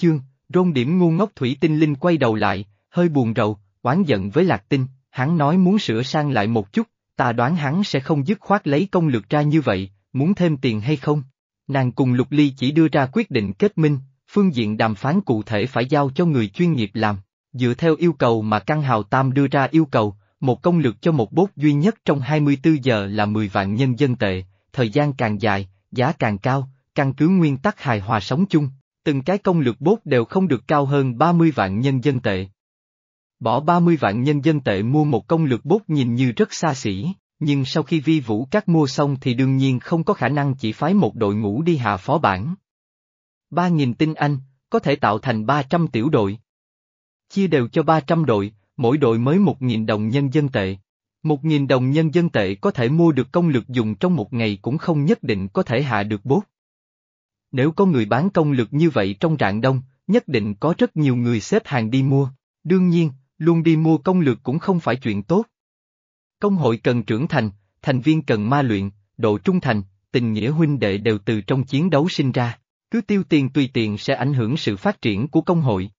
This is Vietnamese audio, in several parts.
chương, rôn điểm ngu ngốc thủy tinh linh quay đầu lại, hơi buồn rầu, oán giận với lạc tinh, hắn nói muốn sửa sang lại một chút, ta đoán hắn sẽ không dứt khoát lấy công lược ra như vậy, muốn thêm tiền hay không? Nàng cùng Lục Ly chỉ đưa ra quyết định kết minh, phương diện đàm phán cụ thể phải giao cho người chuyên nghiệp làm. Dựa theo yêu cầu mà Căn Hào Tam đưa ra yêu cầu, một công lược cho một bốt duy nhất trong 24 giờ là 10 vạn nhân dân tệ, thời gian càng dài, giá càng cao, căn cứ nguyên tắc hài hòa sống chung, từng cái công lực bốt đều không được cao hơn 30 vạn nhân dân tệ. Bỏ 30 vạn nhân dân tệ mua một công lực bốt nhìn như rất xa xỉ, nhưng sau khi vi vũ các mua xong thì đương nhiên không có khả năng chỉ phái một đội ngũ đi hạ phó bản. 3.000 tinh anh, có thể tạo thành 300 tiểu đội. Chia đều cho 300 đội, mỗi đội mới 1.000 đồng nhân dân tệ. 1.000 đồng nhân dân tệ có thể mua được công lực dùng trong một ngày cũng không nhất định có thể hạ được bốt. Nếu có người bán công lực như vậy trong rạng đông, nhất định có rất nhiều người xếp hàng đi mua. Đương nhiên, luôn đi mua công lực cũng không phải chuyện tốt. Công hội cần trưởng thành, thành viên cần ma luyện, độ trung thành, tình nghĩa huynh đệ đều từ trong chiến đấu sinh ra. Cứ tiêu tiền tùy tiền sẽ ảnh hưởng sự phát triển của công hội.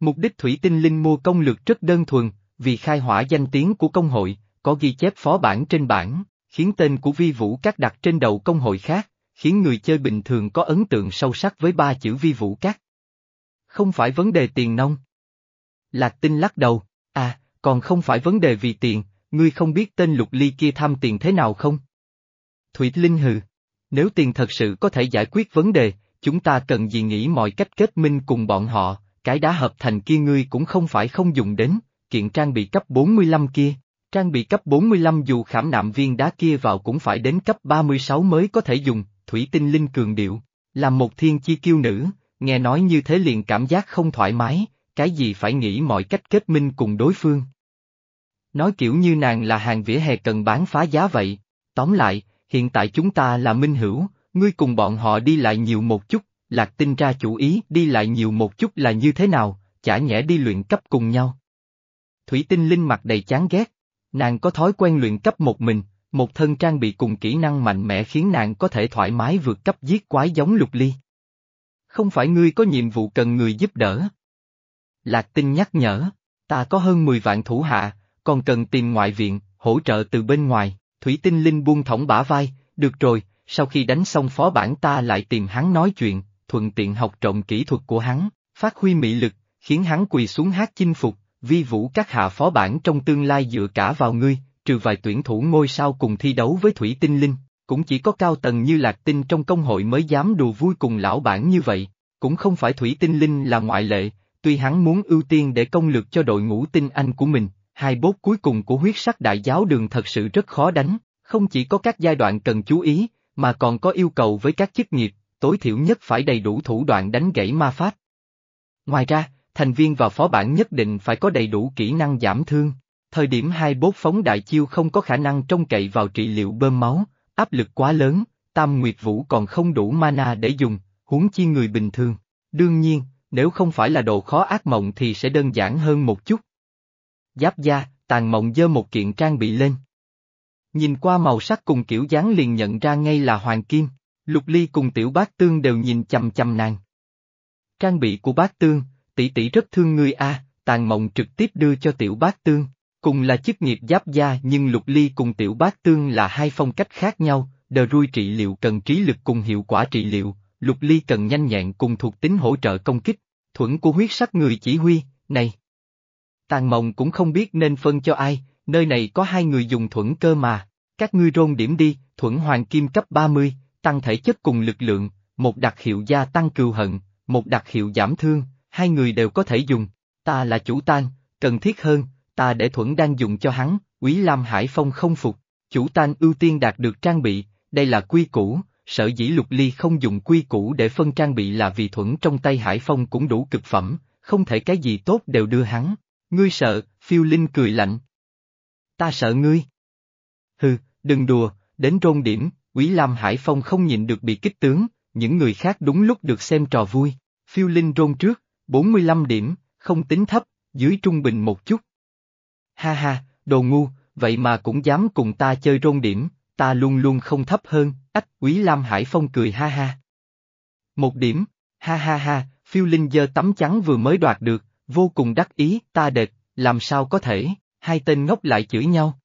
Mục đích Thủy Tinh Linh mua công lực rất đơn thuần, vì khai hỏa danh tiếng của công hội, có ghi chép phó bản trên bản, khiến tên của vi vũ các đặt trên đầu công hội khác, khiến người chơi bình thường có ấn tượng sâu sắc với ba chữ vi vũ cát. Không phải vấn đề tiền nông. Lạc tinh lắc đầu, à, còn không phải vấn đề vì tiền, ngươi không biết tên lục ly kia tham tiền thế nào không? Thủy Linh hừ, nếu tiền thật sự có thể giải quyết vấn đề, chúng ta cần gì nghĩ mọi cách kết minh cùng bọn họ, cái đá hợp thành kia ngươi cũng không phải không dùng đến, kiện trang bị cấp 45 kia, trang bị cấp 45 dù khảm nạm viên đá kia vào cũng phải đến cấp 36 mới có thể dùng, thủy tinh linh cường điệu, làm một thiên chi kiêu nữ, nghe nói như thế liền cảm giác không thoải mái, cái gì phải nghĩ mọi cách kết minh cùng đối phương. Nói kiểu như nàng là hàng vỉa hè cần bán phá giá vậy, tóm lại, hiện tại chúng ta là minh hữu, ngươi cùng bọn họ đi lại nhiều một chút, lạc tinh ra chủ ý đi lại nhiều một chút là như thế nào, chả nhẽ đi luyện cấp cùng nhau. Thủy tinh linh mặt đầy chán ghét, nàng có thói quen luyện cấp một mình, một thân trang bị cùng kỹ năng mạnh mẽ khiến nàng có thể thoải mái vượt cấp giết quái giống lục ly. Không phải ngươi có nhiệm vụ cần người giúp đỡ. Lạc tinh nhắc nhở, ta có hơn 10 vạn thủ hạ, còn cần tìm ngoại viện, hỗ trợ từ bên ngoài, thủy tinh linh buông thõng bả vai, được rồi, sau khi đánh xong phó bản ta lại tìm hắn nói chuyện, thuận tiện học trộm kỹ thuật của hắn, phát huy mị lực, khiến hắn quỳ xuống hát chinh phục, vi vũ các hạ phó bản trong tương lai dựa cả vào ngươi, trừ vài tuyển thủ ngôi sao cùng thi đấu với Thủy Tinh Linh, cũng chỉ có cao tầng như Lạc Tinh trong công hội mới dám đùa vui cùng lão bản như vậy, cũng không phải Thủy Tinh Linh là ngoại lệ, tuy hắn muốn ưu tiên để công lược cho đội ngũ tinh anh của mình, hai bốt cuối cùng của huyết sắc đại giáo đường thật sự rất khó đánh, không chỉ có các giai đoạn cần chú ý, mà còn có yêu cầu với các chức nghiệp, tối thiểu nhất phải đầy đủ thủ đoạn đánh gãy ma pháp. Ngoài ra, thành viên và phó bản nhất định phải có đầy đủ kỹ năng giảm thương. Thời điểm hai bốt phóng đại chiêu không có khả năng trông cậy vào trị liệu bơm máu, áp lực quá lớn, Tam Nguyệt Vũ còn không đủ mana để dùng, huống chi người bình thường. Đương nhiên, nếu không phải là đồ khó ác mộng thì sẽ đơn giản hơn một chút. Giáp da, tàn mộng dơ một kiện trang bị lên. Nhìn qua màu sắc cùng kiểu dáng liền nhận ra ngay là hoàng kim, lục ly cùng tiểu Bác tương đều nhìn chầm chầm nàng. Trang bị của Bác tương, tỷ tỷ rất thương ngươi a, tàn mộng trực tiếp đưa cho tiểu Bác tương. Cùng là chức nghiệp giáp gia nhưng lục ly cùng tiểu bát tương là hai phong cách khác nhau, đờ rui trị liệu cần trí lực cùng hiệu quả trị liệu, lục ly cần nhanh nhẹn cùng thuộc tính hỗ trợ công kích, thuẫn của huyết sắc người chỉ huy, này. Tàn mộng cũng không biết nên phân cho ai, nơi này có hai người dùng thuẫn cơ mà, các ngươi rôn điểm đi, thuẫn hoàng kim cấp 30, tăng thể chất cùng lực lượng, một đặc hiệu gia tăng cừu hận, một đặc hiệu giảm thương, hai người đều có thể dùng, ta là chủ tan, cần thiết hơn, ta để thuẫn đang dùng cho hắn, Quý Lam Hải Phong không phục, chủ tan ưu tiên đạt được trang bị, đây là quy củ, sở dĩ lục ly không dùng quy củ để phân trang bị là vì thuẫn trong tay Hải Phong cũng đủ cực phẩm, không thể cái gì tốt đều đưa hắn. Ngươi sợ, phiêu linh cười lạnh. Ta sợ ngươi. Hừ, đừng đùa, đến rôn điểm, Quý Lam Hải Phong không nhịn được bị kích tướng, những người khác đúng lúc được xem trò vui. Phiêu linh rôn trước, 45 điểm, không tính thấp, dưới trung bình một chút. Ha ha, đồ ngu, vậy mà cũng dám cùng ta chơi rôn điểm, ta luôn luôn không thấp hơn, ách quý Lam Hải Phong cười ha ha. Một điểm, ha ha ha, Phiêu Linh giơ tấm trắng vừa mới đoạt được, vô cùng đắc ý, ta đệt, làm sao có thể, hai tên ngốc lại chửi nhau.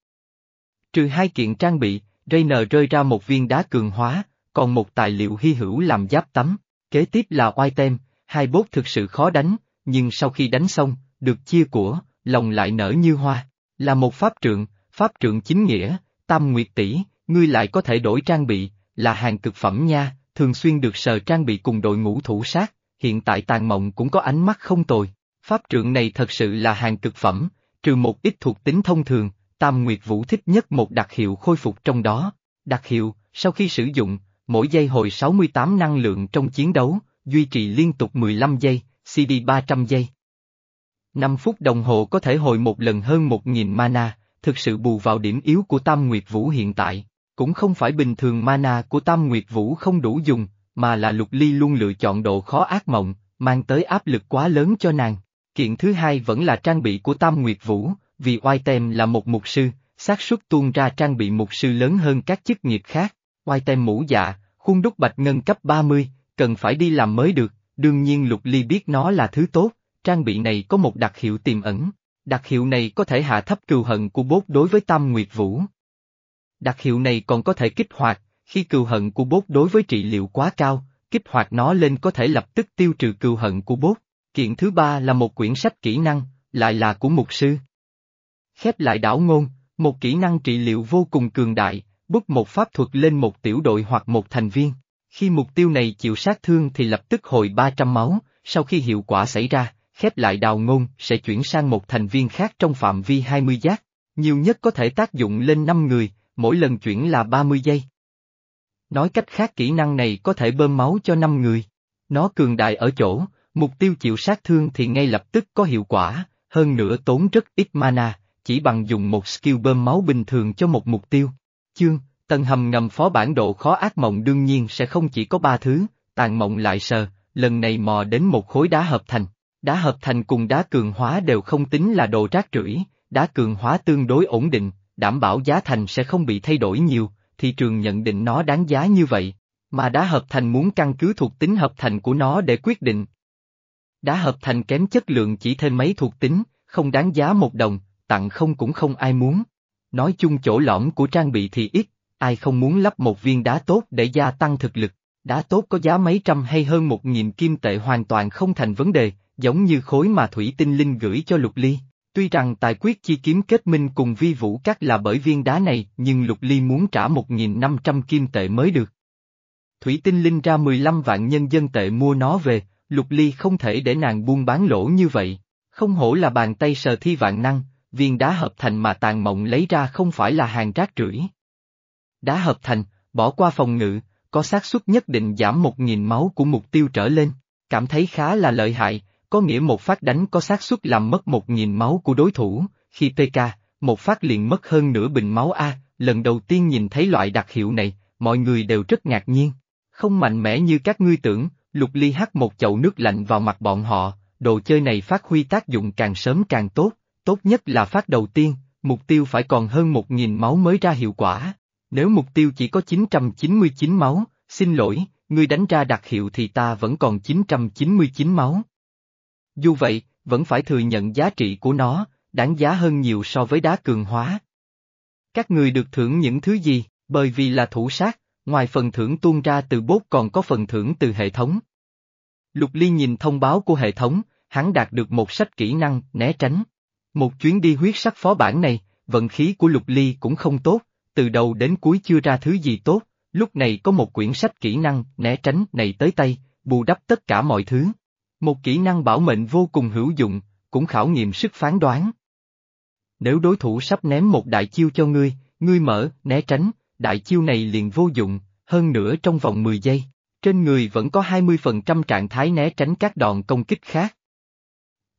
Trừ hai kiện trang bị, Rainer rơi ra một viên đá cường hóa, còn một tài liệu hy hữu làm giáp tắm, kế tiếp là oai tem, hai bốt thực sự khó đánh, nhưng sau khi đánh xong, được chia của, lòng lại nở như hoa, là một pháp trượng, pháp trượng chính nghĩa, tam nguyệt tỷ, ngươi lại có thể đổi trang bị, là hàng cực phẩm nha, thường xuyên được sờ trang bị cùng đội ngũ thủ sát, hiện tại tàn mộng cũng có ánh mắt không tồi. Pháp trượng này thật sự là hàng cực phẩm, trừ một ít thuộc tính thông thường, Tam Nguyệt Vũ thích nhất một đặc hiệu khôi phục trong đó. Đặc hiệu, sau khi sử dụng, mỗi giây hồi 68 năng lượng trong chiến đấu, duy trì liên tục 15 giây, CD 300 giây. 5 phút đồng hồ có thể hồi một lần hơn 1.000 mana, thực sự bù vào điểm yếu của Tam Nguyệt Vũ hiện tại. Cũng không phải bình thường mana của Tam Nguyệt Vũ không đủ dùng, mà là Lục Ly luôn lựa chọn độ khó ác mộng, mang tới áp lực quá lớn cho nàng. Kiện thứ hai vẫn là trang bị của Tam Nguyệt Vũ, vì oai tem là một mục sư, xác suất tuôn ra trang bị mục sư lớn hơn các chức nghiệp khác. Oai tem mũ dạ, khuôn đúc bạch ngân cấp 30, cần phải đi làm mới được, đương nhiên Lục Ly biết nó là thứ tốt, trang bị này có một đặc hiệu tiềm ẩn. Đặc hiệu này có thể hạ thấp cừu hận của bốt đối với Tam Nguyệt Vũ. Đặc hiệu này còn có thể kích hoạt, khi cừu hận của bốt đối với trị liệu quá cao, kích hoạt nó lên có thể lập tức tiêu trừ cừu hận của bốt. Kiện thứ ba là một quyển sách kỹ năng, lại là của mục sư. Khép lại đảo ngôn, một kỹ năng trị liệu vô cùng cường đại, bút một pháp thuật lên một tiểu đội hoặc một thành viên. Khi mục tiêu này chịu sát thương thì lập tức hồi 300 máu, sau khi hiệu quả xảy ra, khép lại đào ngôn sẽ chuyển sang một thành viên khác trong phạm vi 20 giác, nhiều nhất có thể tác dụng lên 5 người, mỗi lần chuyển là 30 giây. Nói cách khác kỹ năng này có thể bơm máu cho 5 người. Nó cường đại ở chỗ, mục tiêu chịu sát thương thì ngay lập tức có hiệu quả, hơn nữa tốn rất ít mana, chỉ bằng dùng một skill bơm máu bình thường cho một mục tiêu. Chương, tầng hầm ngầm phó bản độ khó ác mộng đương nhiên sẽ không chỉ có ba thứ, tàn mộng lại sờ, lần này mò đến một khối đá hợp thành. Đá hợp thành cùng đá cường hóa đều không tính là đồ rác rưởi, đá cường hóa tương đối ổn định, đảm bảo giá thành sẽ không bị thay đổi nhiều, thị trường nhận định nó đáng giá như vậy, mà đá hợp thành muốn căn cứ thuộc tính hợp thành của nó để quyết định. Đá hợp thành kém chất lượng chỉ thêm mấy thuộc tính, không đáng giá một đồng, tặng không cũng không ai muốn. Nói chung chỗ lõm của trang bị thì ít, ai không muốn lắp một viên đá tốt để gia tăng thực lực, đá tốt có giá mấy trăm hay hơn một nghìn kim tệ hoàn toàn không thành vấn đề, giống như khối mà Thủy Tinh Linh gửi cho Lục Ly. Tuy rằng tài quyết chi kiếm kết minh cùng vi vũ các là bởi viên đá này, nhưng Lục Ly muốn trả 1.500 kim tệ mới được. Thủy Tinh Linh ra 15 vạn nhân dân tệ mua nó về, Lục Ly không thể để nàng buôn bán lỗ như vậy. Không hổ là bàn tay sờ thi vạn năng, viên đá hợp thành mà tàn mộng lấy ra không phải là hàng rác rưởi. Đá hợp thành, bỏ qua phòng ngự, có xác suất nhất định giảm 1.000 máu của mục tiêu trở lên, cảm thấy khá là lợi hại, có nghĩa một phát đánh có xác suất làm mất 1.000 máu của đối thủ, khi PK, một phát liền mất hơn nửa bình máu A, lần đầu tiên nhìn thấy loại đặc hiệu này, mọi người đều rất ngạc nhiên. Không mạnh mẽ như các ngươi tưởng, Lục Ly hát một chậu nước lạnh vào mặt bọn họ, đồ chơi này phát huy tác dụng càng sớm càng tốt, tốt nhất là phát đầu tiên, mục tiêu phải còn hơn 1.000 máu mới ra hiệu quả. Nếu mục tiêu chỉ có 999 máu, xin lỗi, ngươi đánh ra đặc hiệu thì ta vẫn còn 999 máu. Dù vậy, vẫn phải thừa nhận giá trị của nó, đáng giá hơn nhiều so với đá cường hóa. Các người được thưởng những thứ gì, bởi vì là thủ sát, ngoài phần thưởng tuôn ra từ bốt còn có phần thưởng từ hệ thống. Lục Ly nhìn thông báo của hệ thống, hắn đạt được một sách kỹ năng, né tránh. Một chuyến đi huyết sắc phó bản này, vận khí của Lục Ly cũng không tốt, từ đầu đến cuối chưa ra thứ gì tốt, lúc này có một quyển sách kỹ năng, né tránh này tới tay, bù đắp tất cả mọi thứ. Một kỹ năng bảo mệnh vô cùng hữu dụng, cũng khảo nghiệm sức phán đoán. Nếu đối thủ sắp ném một đại chiêu cho ngươi, ngươi mở, né tránh, đại chiêu này liền vô dụng, hơn nữa trong vòng 10 giây, trên người vẫn có 20% trạng thái né tránh các đòn công kích khác.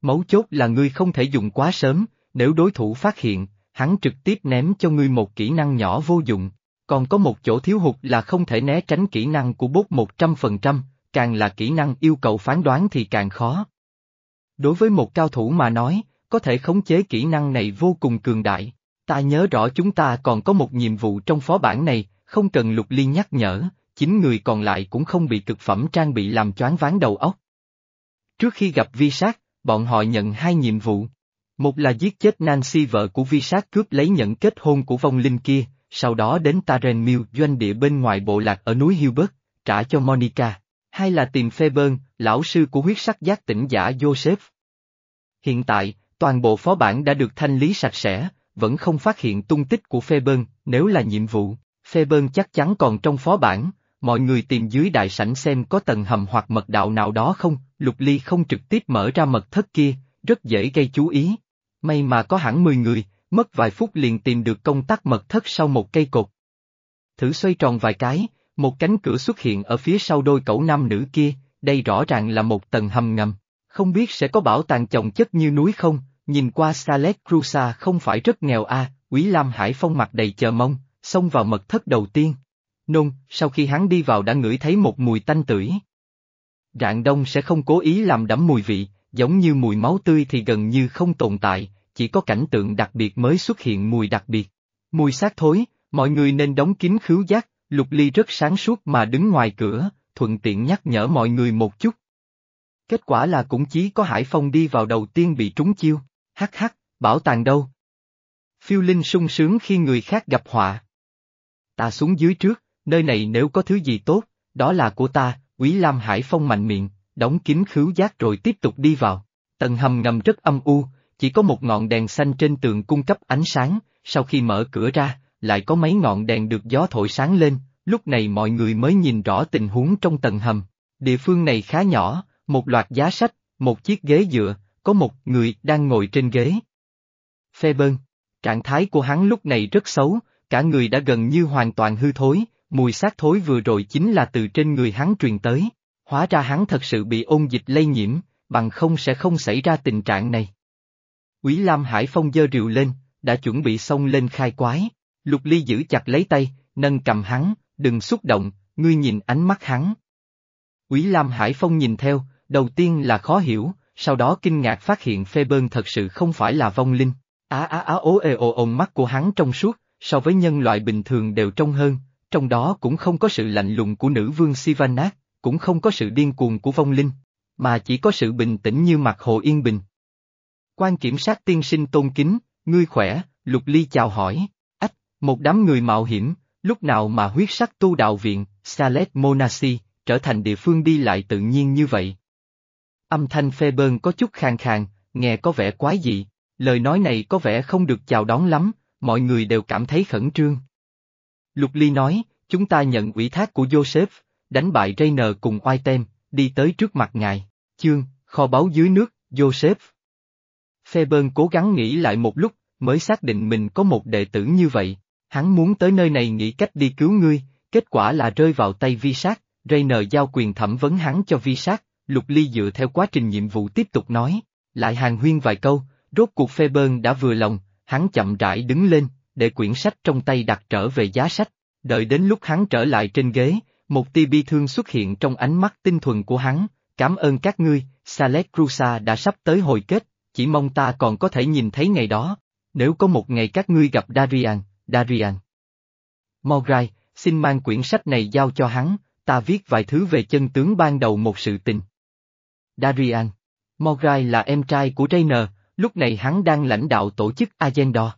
Mấu chốt là ngươi không thể dùng quá sớm, nếu đối thủ phát hiện, hắn trực tiếp ném cho ngươi một kỹ năng nhỏ vô dụng, còn có một chỗ thiếu hụt là không thể né tránh kỹ năng của bốt 100%, càng là kỹ năng yêu cầu phán đoán thì càng khó. Đối với một cao thủ mà nói, có thể khống chế kỹ năng này vô cùng cường đại. Ta nhớ rõ chúng ta còn có một nhiệm vụ trong phó bản này, không cần lục liên nhắc nhở, chính người còn lại cũng không bị cực phẩm trang bị làm choáng ván đầu óc. Trước khi gặp vi sát, bọn họ nhận hai nhiệm vụ. Một là giết chết Nancy vợ của vi sát cướp lấy nhận kết hôn của vong linh kia, sau đó đến Taren Mill doanh địa bên ngoài bộ lạc ở núi Hilbert, trả cho Monica. Hai là tìm Phaeburn, lão sư của huyết sắc giác tỉnh giả Joseph. Hiện tại, toàn bộ phó bản đã được thanh lý sạch sẽ, vẫn không phát hiện tung tích của Phaeburn, nếu là nhiệm vụ, Phaeburn chắc chắn còn trong phó bản, mọi người tìm dưới đại sảnh xem có tầng hầm hoặc mật đạo nào đó không, Lục Ly không trực tiếp mở ra mật thất kia, rất dễ gây chú ý. May mà có hẳn 10 người, mất vài phút liền tìm được công tắc mật thất sau một cây cột. Thử xoay tròn vài cái, một cánh cửa xuất hiện ở phía sau đôi cẩu nam nữ kia, đây rõ ràng là một tầng hầm ngầm. Không biết sẽ có bảo tàng chồng chất như núi không, nhìn qua Scarlet Crusa không phải rất nghèo a à, Quý Lam Hải Phong mặt đầy chờ mong, xông vào mật thất đầu tiên. Nôn, sau khi hắn đi vào đã ngửi thấy một mùi tanh tưởi. Rạng đông sẽ không cố ý làm đẫm mùi vị, giống như mùi máu tươi thì gần như không tồn tại, chỉ có cảnh tượng đặc biệt mới xuất hiện mùi đặc biệt. Mùi xác thối, mọi người nên đóng kín khứu giác, lục ly rất sáng suốt mà đứng ngoài cửa, thuận tiện nhắc nhở mọi người một chút. Kết quả là cũng chỉ có Hải Phong đi vào đầu tiên bị trúng chiêu, hắc hắc, bảo tàng đâu? Phiêu Linh sung sướng khi người khác gặp họa. Ta xuống dưới trước, nơi này nếu có thứ gì tốt, đó là của ta, Quý Lam Hải Phong mạnh miệng, đóng kín khứu giác rồi tiếp tục đi vào. Tầng hầm ngầm rất âm u, chỉ có một ngọn đèn xanh trên tường cung cấp ánh sáng, sau khi mở cửa ra, lại có mấy ngọn đèn được gió thổi sáng lên, lúc này mọi người mới nhìn rõ tình huống trong tầng hầm. Địa phương này khá nhỏ, một loạt giá sách, một chiếc ghế dựa, có một người đang ngồi trên ghế. Phê bơn, trạng thái của hắn lúc này rất xấu, cả người đã gần như hoàn toàn hư thối, mùi xác thối vừa rồi chính là từ trên người hắn truyền tới. Hóa ra hắn thật sự bị ôn dịch lây nhiễm, bằng không sẽ không xảy ra tình trạng này. Quý Lam Hải Phong dơ rượu lên, đã chuẩn bị xông lên khai quái. Lục Ly giữ chặt lấy tay, nâng cầm hắn, đừng xúc động, ngươi nhìn ánh mắt hắn. Quý Lam Hải Phong nhìn theo, đầu tiên là khó hiểu, sau đó kinh ngạc phát hiện phê bơn thật sự không phải là vong linh. Á á á ố ê ồ ồn mắt của hắn trong suốt, so với nhân loại bình thường đều trong hơn, trong đó cũng không có sự lạnh lùng của nữ vương Sivanath, cũng không có sự điên cuồng của vong linh, mà chỉ có sự bình tĩnh như mặt hồ yên bình. Quan kiểm sát tiên sinh tôn kính, ngươi khỏe, lục ly chào hỏi, một đám người mạo hiểm, lúc nào mà huyết sắc tu đạo viện, Salet Monasi, trở thành địa phương đi lại tự nhiên như vậy. Âm thanh phê bơn có chút khang khàn, nghe có vẻ quái dị, lời nói này có vẻ không được chào đón lắm, mọi người đều cảm thấy khẩn trương. Lục Ly nói, chúng ta nhận ủy thác của Joseph, đánh bại Rainer cùng oai tem, đi tới trước mặt ngài, chương, kho báu dưới nước, Joseph. Phê bơn cố gắng nghĩ lại một lúc, mới xác định mình có một đệ tử như vậy, hắn muốn tới nơi này nghĩ cách đi cứu ngươi, kết quả là rơi vào tay vi sát, Rainer giao quyền thẩm vấn hắn cho vi sát, Lục Ly dựa theo quá trình nhiệm vụ tiếp tục nói, lại hàng huyên vài câu, rốt cuộc phê bơn đã vừa lòng, hắn chậm rãi đứng lên, để quyển sách trong tay đặt trở về giá sách, đợi đến lúc hắn trở lại trên ghế, một tia bi thương xuất hiện trong ánh mắt tinh thuần của hắn, cảm ơn các ngươi, Salet Crusa đã sắp tới hồi kết, chỉ mong ta còn có thể nhìn thấy ngày đó, nếu có một ngày các ngươi gặp Darian, Darian. Mograi, xin mang quyển sách này giao cho hắn, ta viết vài thứ về chân tướng ban đầu một sự tình. Darian. Mograi là em trai của Rainer, lúc này hắn đang lãnh đạo tổ chức Agendor.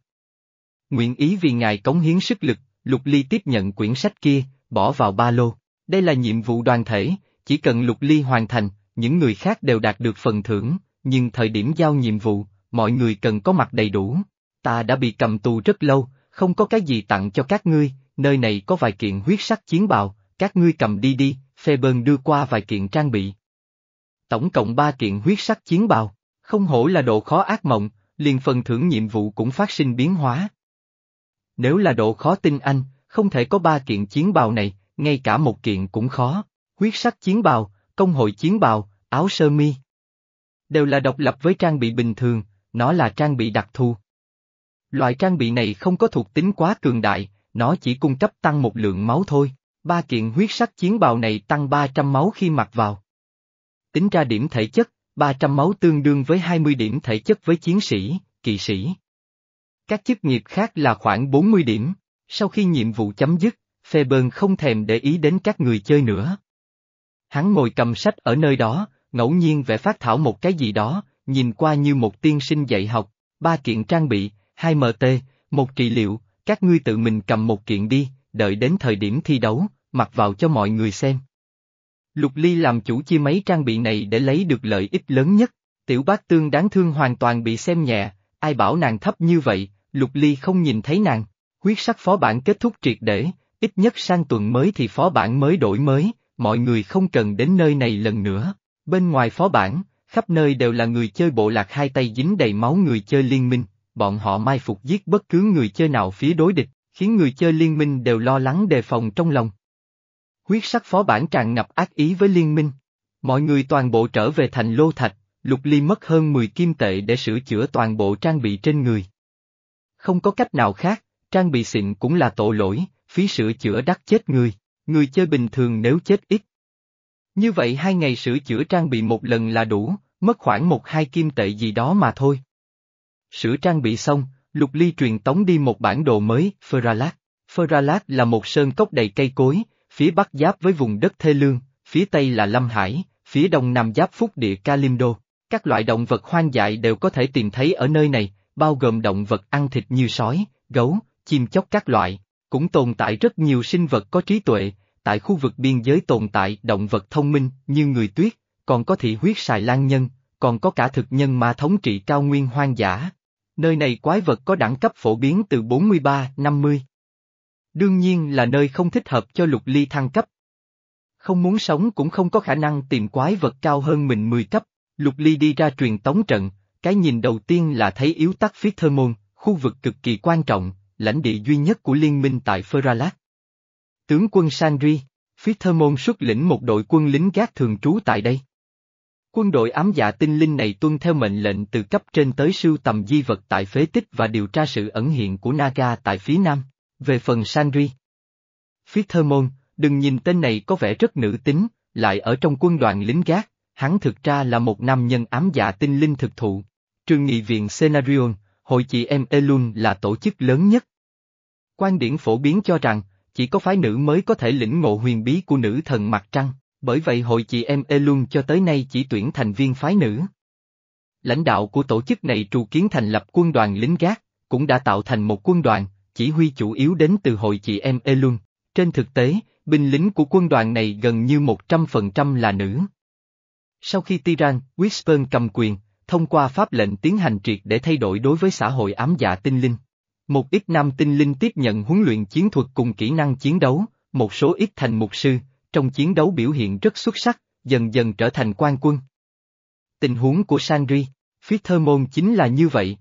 Nguyện ý vì ngài cống hiến sức lực, Lục Ly tiếp nhận quyển sách kia, bỏ vào ba lô. Đây là nhiệm vụ đoàn thể, chỉ cần Lục Ly hoàn thành, những người khác đều đạt được phần thưởng, nhưng thời điểm giao nhiệm vụ, mọi người cần có mặt đầy đủ. Ta đã bị cầm tù rất lâu, không có cái gì tặng cho các ngươi, nơi này có vài kiện huyết sắc chiến bào, các ngươi cầm đi đi, phê bơn đưa qua vài kiện trang bị. Tổng cộng ba kiện huyết sắc chiến bào, không hổ là độ khó ác mộng, liền phần thưởng nhiệm vụ cũng phát sinh biến hóa. Nếu là độ khó tin anh, không thể có ba kiện chiến bào này, ngay cả một kiện cũng khó. Huyết sắc chiến bào, công hội chiến bào, áo sơ mi. Đều là độc lập với trang bị bình thường, nó là trang bị đặc thù. Loại trang bị này không có thuộc tính quá cường đại, nó chỉ cung cấp tăng một lượng máu thôi. Ba kiện huyết sắc chiến bào này tăng 300 máu khi mặc vào. Tính ra điểm thể chất, 300 máu tương đương với 20 điểm thể chất với chiến sĩ, kỵ sĩ. Các chức nghiệp khác là khoảng 40 điểm. Sau khi nhiệm vụ chấm dứt, Phê Bơn không thèm để ý đến các người chơi nữa. Hắn ngồi cầm sách ở nơi đó, ngẫu nhiên vẽ phát thảo một cái gì đó, nhìn qua như một tiên sinh dạy học, ba kiện trang bị, hai MT, một trị liệu, các ngươi tự mình cầm một kiện đi, đợi đến thời điểm thi đấu, mặc vào cho mọi người xem. Lục Ly làm chủ chia mấy trang bị này để lấy được lợi ích lớn nhất, tiểu bác tương đáng thương hoàn toàn bị xem nhẹ, ai bảo nàng thấp như vậy, Lục Ly không nhìn thấy nàng, huyết sắc phó bản kết thúc triệt để, ít nhất sang tuần mới thì phó bản mới đổi mới, mọi người không cần đến nơi này lần nữa, bên ngoài phó bản, khắp nơi đều là người chơi bộ lạc hai tay dính đầy máu người chơi liên minh, bọn họ mai phục giết bất cứ người chơi nào phía đối địch, khiến người chơi liên minh đều lo lắng đề phòng trong lòng. Huyết sắc phó bản tràn ngập ác ý với liên minh. Mọi người toàn bộ trở về thành lô thạch, lục ly mất hơn 10 kim tệ để sửa chữa toàn bộ trang bị trên người. Không có cách nào khác, trang bị xịn cũng là tội lỗi, phí sửa chữa đắt chết người, người chơi bình thường nếu chết ít. Như vậy hai ngày sửa chữa trang bị một lần là đủ, mất khoảng một hai kim tệ gì đó mà thôi. Sửa trang bị xong, Lục Ly truyền tống đi một bản đồ mới, Pheralat. Pheralat là một sơn cốc đầy cây cối, phía bắc giáp với vùng đất Thê Lương, phía tây là Lâm Hải, phía đông nam giáp phúc địa Kalimdo. Các loại động vật hoang dại đều có thể tìm thấy ở nơi này, bao gồm động vật ăn thịt như sói, gấu, chim chóc các loại. Cũng tồn tại rất nhiều sinh vật có trí tuệ, tại khu vực biên giới tồn tại động vật thông minh như người tuyết, còn có thị huyết xài lan nhân, còn có cả thực nhân ma thống trị cao nguyên hoang dã. Nơi này quái vật có đẳng cấp phổ biến từ 43-50. Đương nhiên là nơi không thích hợp cho lục ly thăng cấp. Không muốn sống cũng không có khả năng tìm quái vật cao hơn mình 10 cấp, lục ly đi ra truyền tống trận, cái nhìn đầu tiên là thấy yếu tắc phía thơ môn, khu vực cực kỳ quan trọng, lãnh địa duy nhất của liên minh tại Ferralat. Tướng quân Sandri, phía thơ môn xuất lĩnh một đội quân lính gác thường trú tại đây. Quân đội ám dạ tinh linh này tuân theo mệnh lệnh từ cấp trên tới sưu tầm di vật tại phế tích và điều tra sự ẩn hiện của Naga tại phía nam. Về phần Sandri, phía thơ môn, đừng nhìn tên này có vẻ rất nữ tính, lại ở trong quân đoàn lính gác, hắn thực ra là một nam nhân ám dạ tinh linh thực thụ. Trường nghị viện Senarion, hội chị em Elun là tổ chức lớn nhất. Quan điểm phổ biến cho rằng, chỉ có phái nữ mới có thể lĩnh ngộ huyền bí của nữ thần mặt trăng, bởi vậy hội chị em Elun cho tới nay chỉ tuyển thành viên phái nữ. Lãnh đạo của tổ chức này trù kiến thành lập quân đoàn lính gác, cũng đã tạo thành một quân đoàn, chỉ huy chủ yếu đến từ hội chị em Elun. Trên thực tế, binh lính của quân đoàn này gần như 100% là nữ. Sau khi Tiran, Whisper cầm quyền, thông qua pháp lệnh tiến hành triệt để thay đổi đối với xã hội ám dạ tinh linh. Một ít nam tinh linh tiếp nhận huấn luyện chiến thuật cùng kỹ năng chiến đấu, một số ít thành mục sư, trong chiến đấu biểu hiện rất xuất sắc, dần dần trở thành quan quân. Tình huống của Sandri, phía thơ môn chính là như vậy.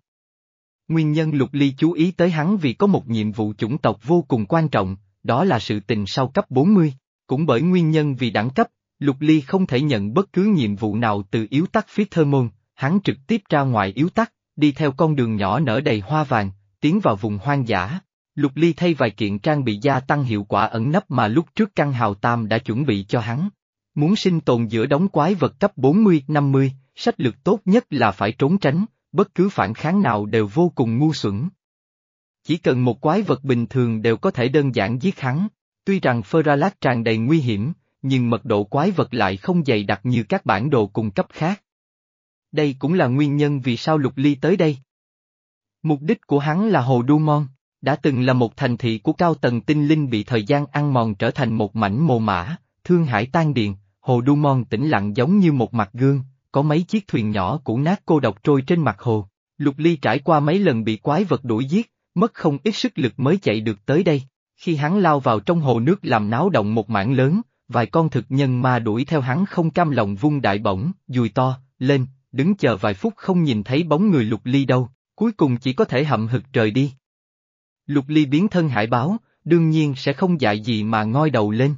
Nguyên nhân Lục Ly chú ý tới hắn vì có một nhiệm vụ chủng tộc vô cùng quan trọng, đó là sự tình sau cấp 40. Cũng bởi nguyên nhân vì đẳng cấp, Lục Ly không thể nhận bất cứ nhiệm vụ nào từ yếu tắc phía thơ môn, hắn trực tiếp ra ngoài yếu tắc, đi theo con đường nhỏ nở đầy hoa vàng, tiến vào vùng hoang dã. Lục Ly thay vài kiện trang bị gia tăng hiệu quả ẩn nấp mà lúc trước căn hào tam đã chuẩn bị cho hắn. Muốn sinh tồn giữa đống quái vật cấp 40-50, sách lược tốt nhất là phải trốn tránh, bất cứ phản kháng nào đều vô cùng ngu xuẩn. Chỉ cần một quái vật bình thường đều có thể đơn giản giết hắn, tuy rằng Pheralat tràn đầy nguy hiểm, nhưng mật độ quái vật lại không dày đặc như các bản đồ cung cấp khác. Đây cũng là nguyên nhân vì sao Lục Ly tới đây. Mục đích của hắn là Hồ Đu Mon, đã từng là một thành thị của cao tầng tinh linh bị thời gian ăn mòn trở thành một mảnh mồ mã, thương hải tan điền, Hồ Đu Mon tĩnh lặng giống như một mặt gương, có mấy chiếc thuyền nhỏ cũ nát cô độc trôi trên mặt hồ. Lục Ly trải qua mấy lần bị quái vật đuổi giết, mất không ít sức lực mới chạy được tới đây. Khi hắn lao vào trong hồ nước làm náo động một mảng lớn, vài con thực nhân ma đuổi theo hắn không cam lòng vung đại bổng, dùi to, lên, đứng chờ vài phút không nhìn thấy bóng người Lục Ly đâu, cuối cùng chỉ có thể hậm hực rời đi. Lục Ly biến thân hải báo, đương nhiên sẽ không dại gì mà ngoi đầu lên.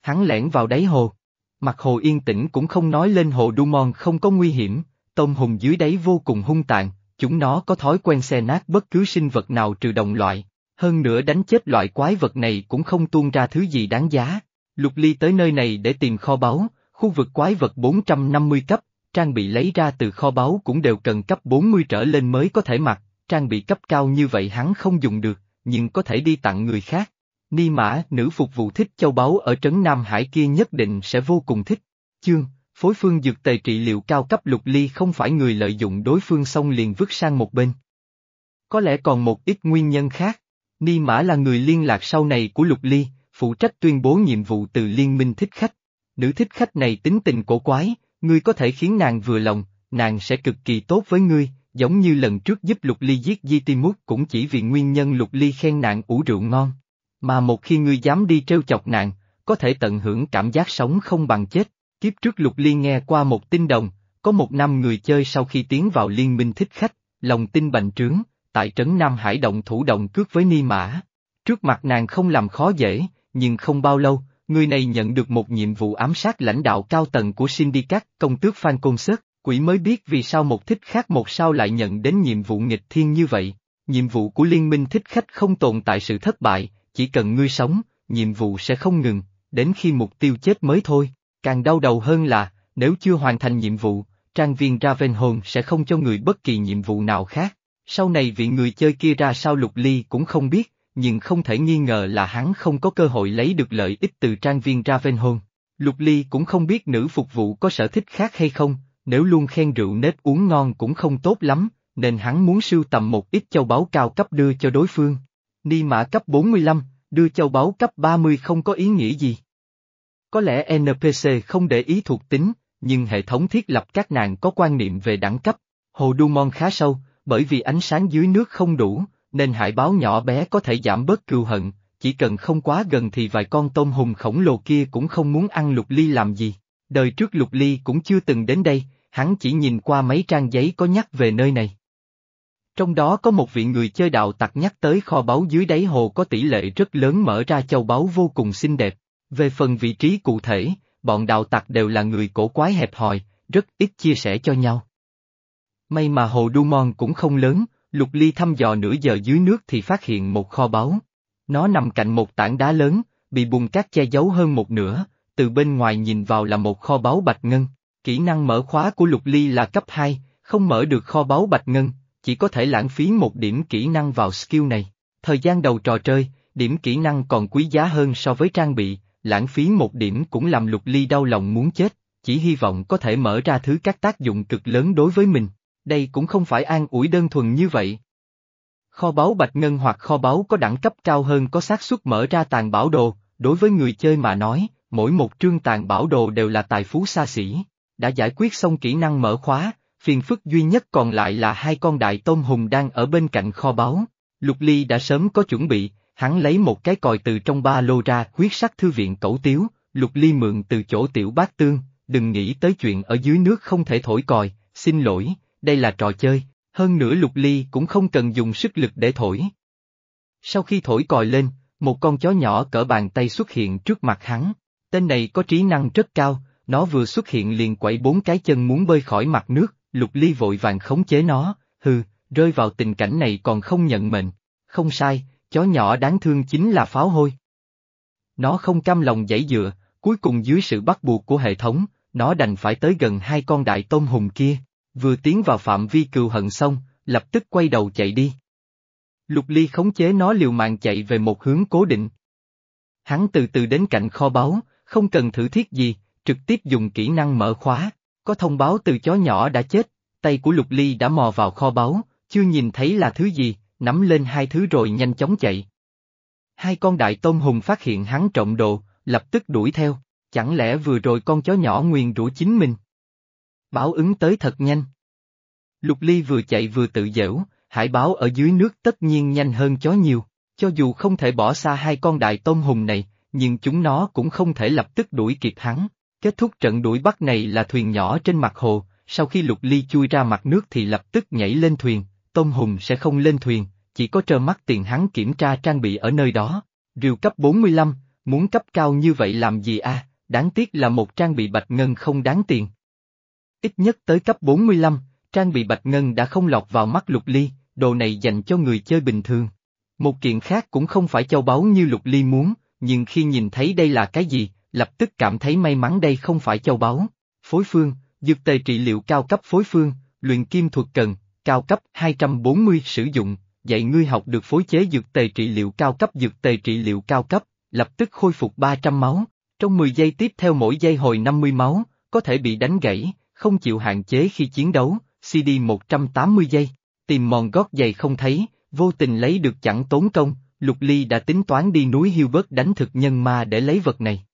Hắn lẻn vào đáy hồ. Mặt hồ yên tĩnh cũng không nói lên hồ Dumont không có nguy hiểm, tôm hùng dưới đáy vô cùng hung tàn, chúng nó có thói quen xe nát bất cứ sinh vật nào trừ đồng loại, hơn nữa đánh chết loại quái vật này cũng không tuôn ra thứ gì đáng giá. Lục Ly tới nơi này để tìm kho báu, khu vực quái vật 450 cấp, trang bị lấy ra từ kho báu cũng đều cần cấp 40 trở lên mới có thể mặc, trang bị cấp cao như vậy hắn không dùng được, nhưng có thể đi tặng người khác. Ni mã, nữ phục vụ thích châu báu ở trấn Nam Hải kia nhất định sẽ vô cùng thích. Chương, phối phương dược tề trị liệu cao cấp lục ly không phải người lợi dụng đối phương xong liền vứt sang một bên. Có lẽ còn một ít nguyên nhân khác. Ni Mã là người liên lạc sau này của Lục Ly, phụ trách tuyên bố nhiệm vụ từ liên minh thích khách. Nữ thích khách này tính tình cổ quái, ngươi có thể khiến nàng vừa lòng, nàng sẽ cực kỳ tốt với ngươi, giống như lần trước giúp Lục Ly giết Di Timut cũng chỉ vì nguyên nhân Lục Ly khen nạn ủ rượu ngon. Mà một khi ngươi dám đi trêu chọc nạn có thể tận hưởng cảm giác sống không bằng chết. Kiếp trước Lục Ly nghe qua một tin đồng, có một năm người chơi sau khi tiến vào liên minh thích khách, lòng tin bành trướng, tại trấn Nam Hải động thủ động cướp với Ni Mã. Trước mặt nàng không làm khó dễ, nhưng không bao lâu, người này nhận được một nhiệm vụ ám sát lãnh đạo cao tầng của Syndicate, công tước Phan Côn Sớt, quỷ mới biết vì sao một thích khác một sao lại nhận đến nhiệm vụ nghịch thiên như vậy. Nhiệm vụ của liên minh thích khách không tồn tại sự thất bại, chỉ cần ngươi sống, nhiệm vụ sẽ không ngừng, đến khi mục tiêu chết mới thôi. Càng đau đầu hơn là, nếu chưa hoàn thành nhiệm vụ, trang viên Ravenholm sẽ không cho người bất kỳ nhiệm vụ nào khác. Sau này vị người chơi kia ra sao Lục Ly cũng không biết, nhưng không thể nghi ngờ là hắn không có cơ hội lấy được lợi ích từ trang viên Ravenholm. Lục Ly cũng không biết nữ phục vụ có sở thích khác hay không, nếu luôn khen rượu nếp uống ngon cũng không tốt lắm, nên hắn muốn sưu tầm một ít châu báu cao cấp đưa cho đối phương. Ni mã cấp 45, đưa châu báu cấp 30 không có ý nghĩa gì. Có lẽ NPC không để ý thuộc tính, nhưng hệ thống thiết lập các nàng có quan niệm về đẳng cấp. Hồ Dumont khá sâu, bởi vì ánh sáng dưới nước không đủ, nên hải báo nhỏ bé có thể giảm bớt cừu hận, chỉ cần không quá gần thì vài con tôm hùm khổng lồ kia cũng không muốn ăn lục ly làm gì. Đời trước lục ly cũng chưa từng đến đây, hắn chỉ nhìn qua mấy trang giấy có nhắc về nơi này. Trong đó có một vị người chơi đạo tặc nhắc tới kho báu dưới đáy hồ có tỷ lệ rất lớn mở ra châu báu vô cùng xinh đẹp. Về phần vị trí cụ thể, bọn đạo tặc đều là người cổ quái hẹp hòi, rất ít chia sẻ cho nhau. May mà hồ Dumont cũng không lớn, Lục Ly thăm dò nửa giờ dưới nước thì phát hiện một kho báu. Nó nằm cạnh một tảng đá lớn, bị bùn cát che giấu hơn một nửa, từ bên ngoài nhìn vào là một kho báu bạch ngân. Kỹ năng mở khóa của Lục Ly là cấp 2, không mở được kho báu bạch ngân, chỉ có thể lãng phí một điểm kỹ năng vào skill này. Thời gian đầu trò chơi, điểm kỹ năng còn quý giá hơn so với trang bị, lãng phí một điểm cũng làm Lục Ly đau lòng muốn chết, chỉ hy vọng có thể mở ra thứ các tác dụng cực lớn đối với mình đây cũng không phải an ủi đơn thuần như vậy. Kho báu bạch ngân hoặc kho báu có đẳng cấp cao hơn có xác suất mở ra tàn bảo đồ, đối với người chơi mà nói, mỗi một trương tàn bảo đồ đều là tài phú xa xỉ. Đã giải quyết xong kỹ năng mở khóa, phiền phức duy nhất còn lại là hai con đại tôm hùng đang ở bên cạnh kho báu. Lục Ly đã sớm có chuẩn bị, hắn lấy một cái còi từ trong ba lô ra huyết sắc thư viện cẩu tiếu, Lục Ly mượn từ chỗ tiểu bát tương, đừng nghĩ tới chuyện ở dưới nước không thể thổi còi, xin lỗi, đây là trò chơi, hơn nữa lục ly cũng không cần dùng sức lực để thổi. Sau khi thổi còi lên, một con chó nhỏ cỡ bàn tay xuất hiện trước mặt hắn, tên này có trí năng rất cao, nó vừa xuất hiện liền quẩy bốn cái chân muốn bơi khỏi mặt nước, lục ly vội vàng khống chế nó, hừ, rơi vào tình cảnh này còn không nhận mệnh, không sai, chó nhỏ đáng thương chính là pháo hôi. Nó không cam lòng dãy dựa, cuối cùng dưới sự bắt buộc của hệ thống, nó đành phải tới gần hai con đại tôm hùng kia. Vừa tiến vào phạm vi cừu hận xong, lập tức quay đầu chạy đi. Lục Ly khống chế nó liều mạng chạy về một hướng cố định. Hắn từ từ đến cạnh kho báu, không cần thử thiết gì, trực tiếp dùng kỹ năng mở khóa, có thông báo từ chó nhỏ đã chết, tay của Lục Ly đã mò vào kho báu, chưa nhìn thấy là thứ gì, nắm lên hai thứ rồi nhanh chóng chạy. Hai con đại tôm hùng phát hiện hắn trộm đồ, lập tức đuổi theo, chẳng lẽ vừa rồi con chó nhỏ nguyền rủa chính mình. Báo ứng tới thật nhanh. Lục Ly vừa chạy vừa tự dễu, hải báo ở dưới nước tất nhiên nhanh hơn chó nhiều, cho dù không thể bỏ xa hai con đại tôm hùng này, nhưng chúng nó cũng không thể lập tức đuổi kịp hắn. Kết thúc trận đuổi bắt này là thuyền nhỏ trên mặt hồ, sau khi Lục Ly chui ra mặt nước thì lập tức nhảy lên thuyền, tôm hùng sẽ không lên thuyền, chỉ có trơ mắt tiền hắn kiểm tra trang bị ở nơi đó. Rìu cấp 45, muốn cấp cao như vậy làm gì a? đáng tiếc là một trang bị bạch ngân không đáng tiền. Ít nhất tới cấp 45, trang bị bạch ngân đã không lọt vào mắt lục ly, đồ này dành cho người chơi bình thường. Một kiện khác cũng không phải châu báu như lục ly muốn, nhưng khi nhìn thấy đây là cái gì, lập tức cảm thấy may mắn đây không phải châu báu. Phối phương, dược tề trị liệu cao cấp phối phương, luyện kim thuật cần, cao cấp 240 sử dụng, dạy ngươi học được phối chế dược tề trị liệu cao cấp dược tề trị liệu cao cấp, lập tức khôi phục 300 máu, trong 10 giây tiếp theo mỗi giây hồi 50 máu, có thể bị đánh gãy, không chịu hạn chế khi chiến đấu, CD 180 giây. Tìm mòn gót giày không thấy, vô tình lấy được chẳng tốn công, Lục Ly đã tính toán đi núi Hilbert đánh thực nhân ma để lấy vật này.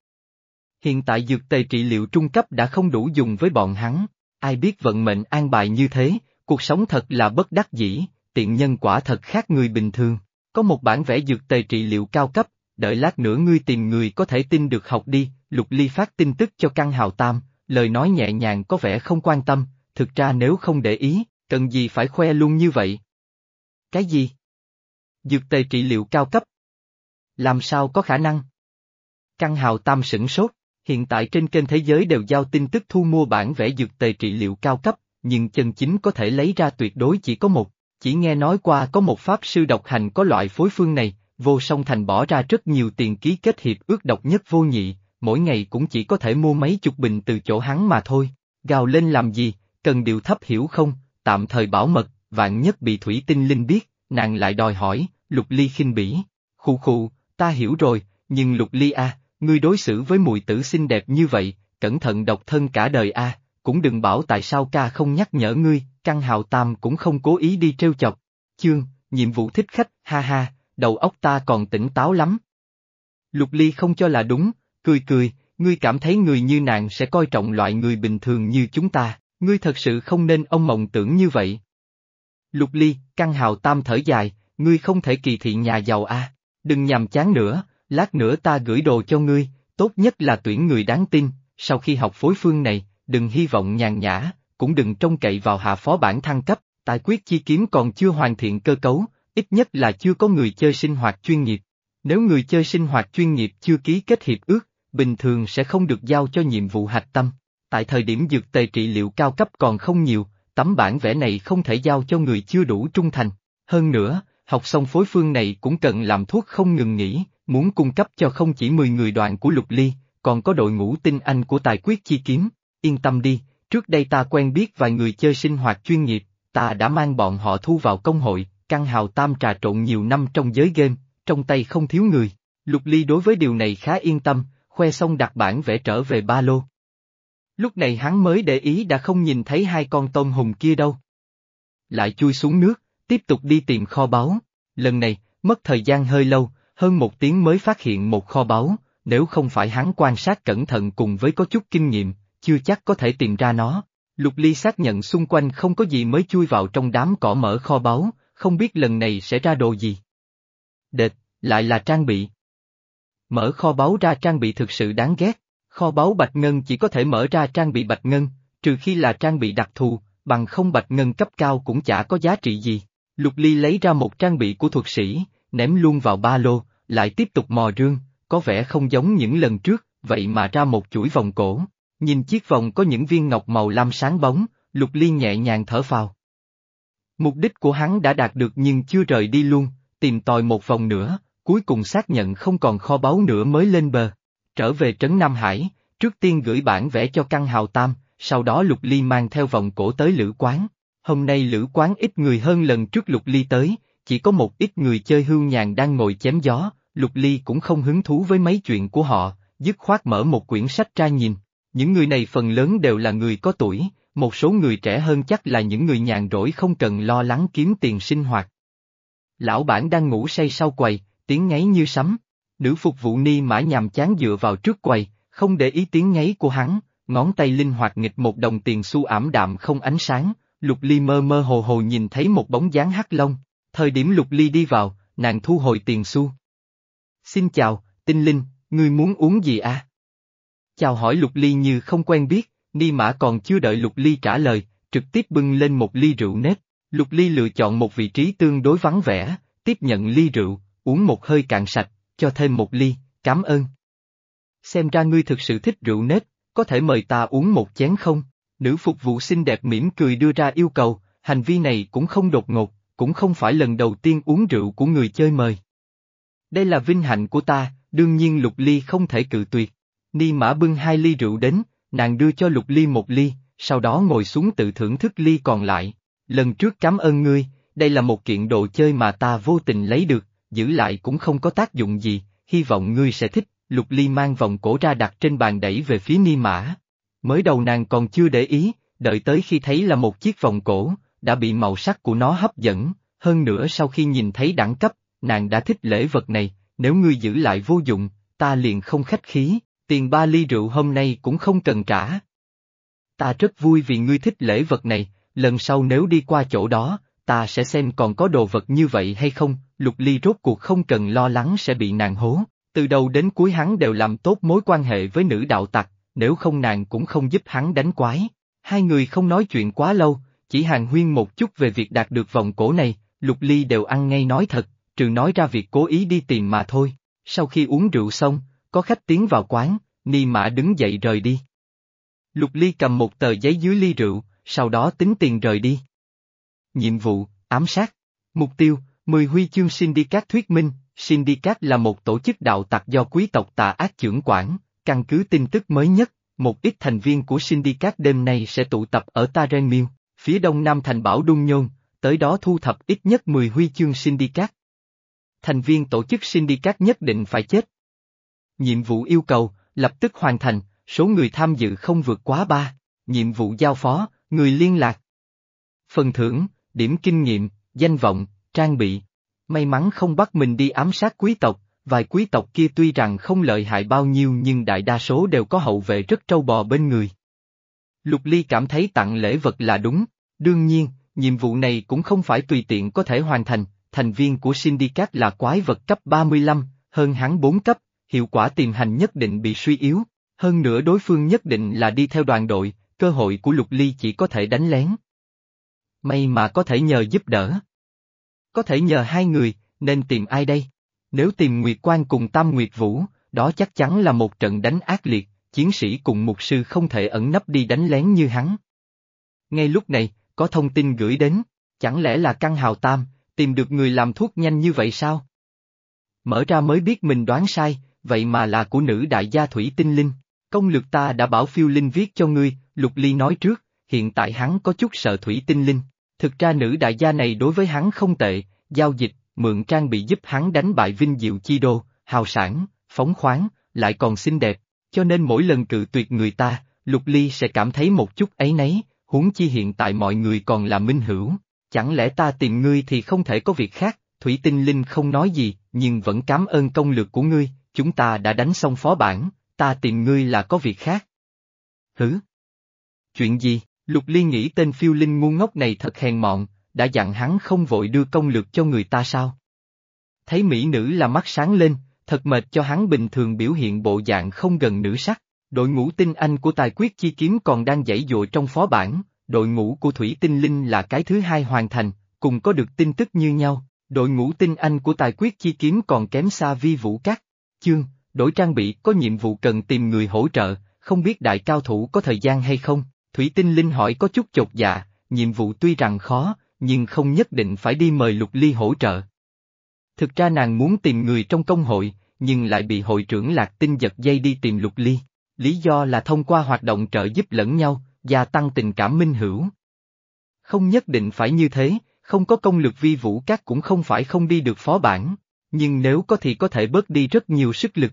Hiện tại dược tề trị liệu trung cấp đã không đủ dùng với bọn hắn, ai biết vận mệnh an bài như thế, cuộc sống thật là bất đắc dĩ, tiện nhân quả thật khác người bình thường. Có một bản vẽ dược tề trị liệu cao cấp, đợi lát nữa ngươi tìm người có thể tin được học đi, Lục Ly phát tin tức cho Căn Hào Tam, lời nói nhẹ nhàng có vẻ không quan tâm, thực ra nếu không để ý, cần gì phải khoe luôn như vậy? Cái gì? Dược tề trị liệu cao cấp? Làm sao có khả năng? Căn Hào Tam sửng sốt, hiện tại trên kênh thế giới đều giao tin tức thu mua bản vẽ dược tề trị liệu cao cấp, nhưng chân chính có thể lấy ra tuyệt đối chỉ có một, chỉ nghe nói qua có một pháp sư độc hành có loại phối phương này, vô song thành bỏ ra rất nhiều tiền ký kết hiệp ước độc nhất vô nhị, mỗi ngày cũng chỉ có thể mua mấy chục bình từ chỗ hắn mà thôi, gào lên làm gì, cần điều thấp hiểu không, tạm thời bảo mật, vạn nhất bị thủy tinh linh biết, nàng lại đòi hỏi, lục ly khinh bỉ, khụ khụ, ta hiểu rồi, nhưng lục ly a, ngươi đối xử với mùi tử xinh đẹp như vậy, cẩn thận độc thân cả đời a, cũng đừng bảo tại sao ca không nhắc nhở ngươi, căn hào tam cũng không cố ý đi trêu chọc. Chương, nhiệm vụ thích khách, ha ha, đầu óc ta còn tỉnh táo lắm. Lục ly không cho là đúng, cười cười, ngươi cảm thấy người như nàng sẽ coi trọng loại người bình thường như chúng ta, ngươi thật sự không nên ông mộng tưởng như vậy. Lục ly, căn hào tam thở dài, ngươi không thể kỳ thị nhà giàu a, đừng nhàm chán nữa, lát nữa ta gửi đồ cho ngươi, tốt nhất là tuyển người đáng tin, sau khi học phối phương này, đừng hy vọng nhàn nhã, cũng đừng trông cậy vào hạ phó bản thăng cấp, tài quyết chi kiếm còn chưa hoàn thiện cơ cấu, ít nhất là chưa có người chơi sinh hoạt chuyên nghiệp. Nếu người chơi sinh hoạt chuyên nghiệp chưa ký kết hiệp ước, bình thường sẽ không được giao cho nhiệm vụ hạch tâm. Tại thời điểm dược tề trị liệu cao cấp còn không nhiều, tấm bản vẽ này không thể giao cho người chưa đủ trung thành. Hơn nữa, học xong phối phương này cũng cần làm thuốc không ngừng nghỉ, muốn cung cấp cho không chỉ 10 người đoàn của Lục Ly, còn có đội ngũ tinh anh của tài quyết chi kiếm. Yên tâm đi, trước đây ta quen biết vài người chơi sinh hoạt chuyên nghiệp, ta đã mang bọn họ thu vào công hội, căn hào tam trà trộn nhiều năm trong giới game, trong tay không thiếu người. Lục Ly đối với điều này khá yên tâm, khoe xong đặt bản vẽ trở về ba lô. Lúc này hắn mới để ý đã không nhìn thấy hai con tôm hùng kia đâu. Lại chui xuống nước, tiếp tục đi tìm kho báu. Lần này, mất thời gian hơi lâu, hơn một tiếng mới phát hiện một kho báu, nếu không phải hắn quan sát cẩn thận cùng với có chút kinh nghiệm, chưa chắc có thể tìm ra nó. Lục Ly xác nhận xung quanh không có gì mới chui vào trong đám cỏ mở kho báu, không biết lần này sẽ ra đồ gì. Đệt, lại là trang bị. Mở kho báu ra trang bị thực sự đáng ghét, kho báu bạch ngân chỉ có thể mở ra trang bị bạch ngân, trừ khi là trang bị đặc thù, bằng không bạch ngân cấp cao cũng chả có giá trị gì. Lục Ly lấy ra một trang bị của thuật sĩ, ném luôn vào ba lô, lại tiếp tục mò rương, có vẻ không giống những lần trước, vậy mà ra một chuỗi vòng cổ. Nhìn chiếc vòng có những viên ngọc màu lam sáng bóng, Lục Ly nhẹ nhàng thở phào. Mục đích của hắn đã đạt được nhưng chưa rời đi luôn, tìm tòi một vòng nữa, cuối cùng xác nhận không còn kho báu nữa mới lên bờ. Trở về trấn Nam Hải, trước tiên gửi bản vẽ cho căn hào tam, sau đó Lục Ly mang theo vòng cổ tới lữ quán. Hôm nay lữ quán ít người hơn lần trước Lục Ly tới, chỉ có một ít người chơi hưu nhàn đang ngồi chém gió, Lục Ly cũng không hứng thú với mấy chuyện của họ, dứt khoát mở một quyển sách ra nhìn. Những người này phần lớn đều là người có tuổi, một số người trẻ hơn chắc là những người nhàn rỗi không cần lo lắng kiếm tiền sinh hoạt. Lão bản đang ngủ say sau quầy, tiếng ngáy như sấm. Nữ phục vụ ni mã nhàm chán dựa vào trước quầy, không để ý tiếng ngáy của hắn, ngón tay linh hoạt nghịch một đồng tiền xu ảm đạm không ánh sáng, lục ly mơ mơ hồ hồ nhìn thấy một bóng dáng hắc lông. Thời điểm lục ly đi vào, nàng thu hồi tiền xu. Xin chào, tinh linh, ngươi muốn uống gì à? Chào hỏi lục ly như không quen biết, Ni Mã còn chưa đợi Lục Ly trả lời, trực tiếp bưng lên một ly rượu nếp. Lục Ly lựa chọn một vị trí tương đối vắng vẻ, tiếp nhận ly rượu, uống một hơi cạn sạch, cho thêm một ly, cảm ơn. Xem ra ngươi thực sự thích rượu nếp, có thể mời ta uống một chén không? Nữ phục vụ xinh đẹp mỉm cười đưa ra yêu cầu, hành vi này cũng không đột ngột, cũng không phải lần đầu tiên uống rượu của người chơi mời. Đây là vinh hạnh của ta, đương nhiên Lục Ly không thể cự tuyệt. Ni Mã bưng hai ly rượu đến, nàng đưa cho Lục Ly một ly, sau đó ngồi xuống tự thưởng thức ly còn lại. Lần trước cảm ơn ngươi, đây là một kiện đồ chơi mà ta vô tình lấy được, giữ lại cũng không có tác dụng gì, hy vọng ngươi sẽ thích. Lục Ly mang vòng cổ ra đặt trên bàn đẩy về phía Ni Mã. Mới đầu nàng còn chưa để ý, đợi tới khi thấy là một chiếc vòng cổ, đã bị màu sắc của nó hấp dẫn, hơn nữa sau khi nhìn thấy đẳng cấp, nàng đã thích lễ vật này, nếu ngươi giữ lại vô dụng, ta liền không khách khí, tiền ba ly rượu hôm nay cũng không cần trả. Ta rất vui vì ngươi thích lễ vật này, lần sau nếu đi qua chỗ đó, ta sẽ xem còn có đồ vật như vậy hay không, lục ly rốt cuộc không cần lo lắng sẽ bị nàng hố, từ đầu đến cuối hắn đều làm tốt mối quan hệ với nữ đạo tặc, nếu không nàng cũng không giúp hắn đánh quái. Hai người không nói chuyện quá lâu, chỉ hàng huyên một chút về việc đạt được vòng cổ này, lục ly đều ăn ngay nói thật, trừ nói ra việc cố ý đi tìm mà thôi. Sau khi uống rượu xong, có khách tiến vào quán, Ni Mã đứng dậy rời đi. Lục Ly cầm một tờ giấy dưới ly rượu, sau đó tính tiền rời đi. Nhiệm vụ, ám sát. Mục tiêu, 10 huy chương Syndicate thuyết minh, Syndicate là một tổ chức đạo tặc do quý tộc tà ác trưởng quản, căn cứ tin tức mới nhất, một ít thành viên của Syndicate đêm nay sẽ tụ tập ở Tarenmill, phía đông nam thành bảo Đung Nhôn, tới đó thu thập ít nhất 10 huy chương Syndicate. Thành viên tổ chức Syndicate nhất định phải chết. Nhiệm vụ yêu cầu, lập tức hoàn thành, số người tham dự không vượt quá 3, nhiệm vụ giao phó, người liên lạc. Phần thưởng, điểm kinh nghiệm, danh vọng, trang bị. May mắn không bắt mình đi ám sát quý tộc, vài quý tộc kia tuy rằng không lợi hại bao nhiêu nhưng đại đa số đều có hậu vệ rất trâu bò bên người. Lục Ly cảm thấy tặng lễ vật là đúng, đương nhiên, nhiệm vụ này cũng không phải tùy tiện có thể hoàn thành, thành viên của Syndicate là quái vật cấp 35, hơn hắn 4 cấp, hiệu quả tìm hành nhất định bị suy yếu, hơn nữa đối phương nhất định là đi theo đoàn đội, cơ hội của Lục Ly chỉ có thể đánh lén. May mà có thể nhờ giúp đỡ. Có thể nhờ hai người, nên tìm ai đây? Nếu tìm Nguyệt Quan cùng Tam Nguyệt Vũ, đó chắc chắn là một trận đánh ác liệt, chiến sĩ cùng mục sư không thể ẩn nấp đi đánh lén như hắn. Ngay lúc này, có thông tin gửi đến, chẳng lẽ là căn hào tam, tìm được người làm thuốc nhanh như vậy sao? Mở ra mới biết mình đoán sai, vậy mà là của nữ đại gia Thủy Tinh Linh. Công lược ta đã bảo phiêu linh viết cho ngươi, Lục Ly nói trước, hiện tại hắn có chút sợ Thủy Tinh Linh. Thực ra nữ đại gia này đối với hắn không tệ, giao dịch, mượn trang bị giúp hắn đánh bại Vinh Diệu Chi Đô, hào sản, phóng khoáng, lại còn xinh đẹp, cho nên mỗi lần cự tuyệt người ta, Lục Ly sẽ cảm thấy một chút ấy nấy, huống chi hiện tại mọi người còn là minh hữu. Chẳng lẽ ta tìm ngươi thì không thể có việc khác, Thủy Tinh Linh không nói gì, nhưng vẫn cảm ơn công lược của ngươi, chúng ta đã đánh xong phó bản, ta tìm ngươi là có việc khác. Hứ? Chuyện gì? Lục Ly nghĩ tên phiêu linh ngu ngốc này thật hèn mọn, đã dặn hắn không vội đưa công lược cho người ta sao? Thấy mỹ nữ là mắt sáng lên, thật mệt cho hắn bình thường biểu hiện bộ dạng không gần nữ sắc. Đội ngũ tinh anh của tài quyết chi kiếm còn đang dãy dội trong phó bản, đội ngũ của Thủy Tinh Linh là cái thứ hai hoàn thành, cùng có được tin tức như nhau, đội ngũ tinh anh của tài quyết chi kiếm còn kém xa vi vũ các. Chương, đổi trang bị có nhiệm vụ cần tìm người hỗ trợ, không biết đại cao thủ có thời gian hay không, Thủy Tinh Linh hỏi có chút chột dạ, nhiệm vụ tuy rằng khó, nhưng không nhất định phải đi mời Lục Ly hỗ trợ. Thực ra nàng muốn tìm người trong công hội, nhưng lại bị hội trưởng Lạc Tinh giật dây đi tìm Lục Ly. Lý do là thông qua hoạt động trợ giúp lẫn nhau, gia tăng tình cảm minh hữu. Không nhất định phải như thế, không có công lực vi vũ các cũng không phải không đi được phó bản, nhưng nếu có thì có thể bớt đi rất nhiều sức lực.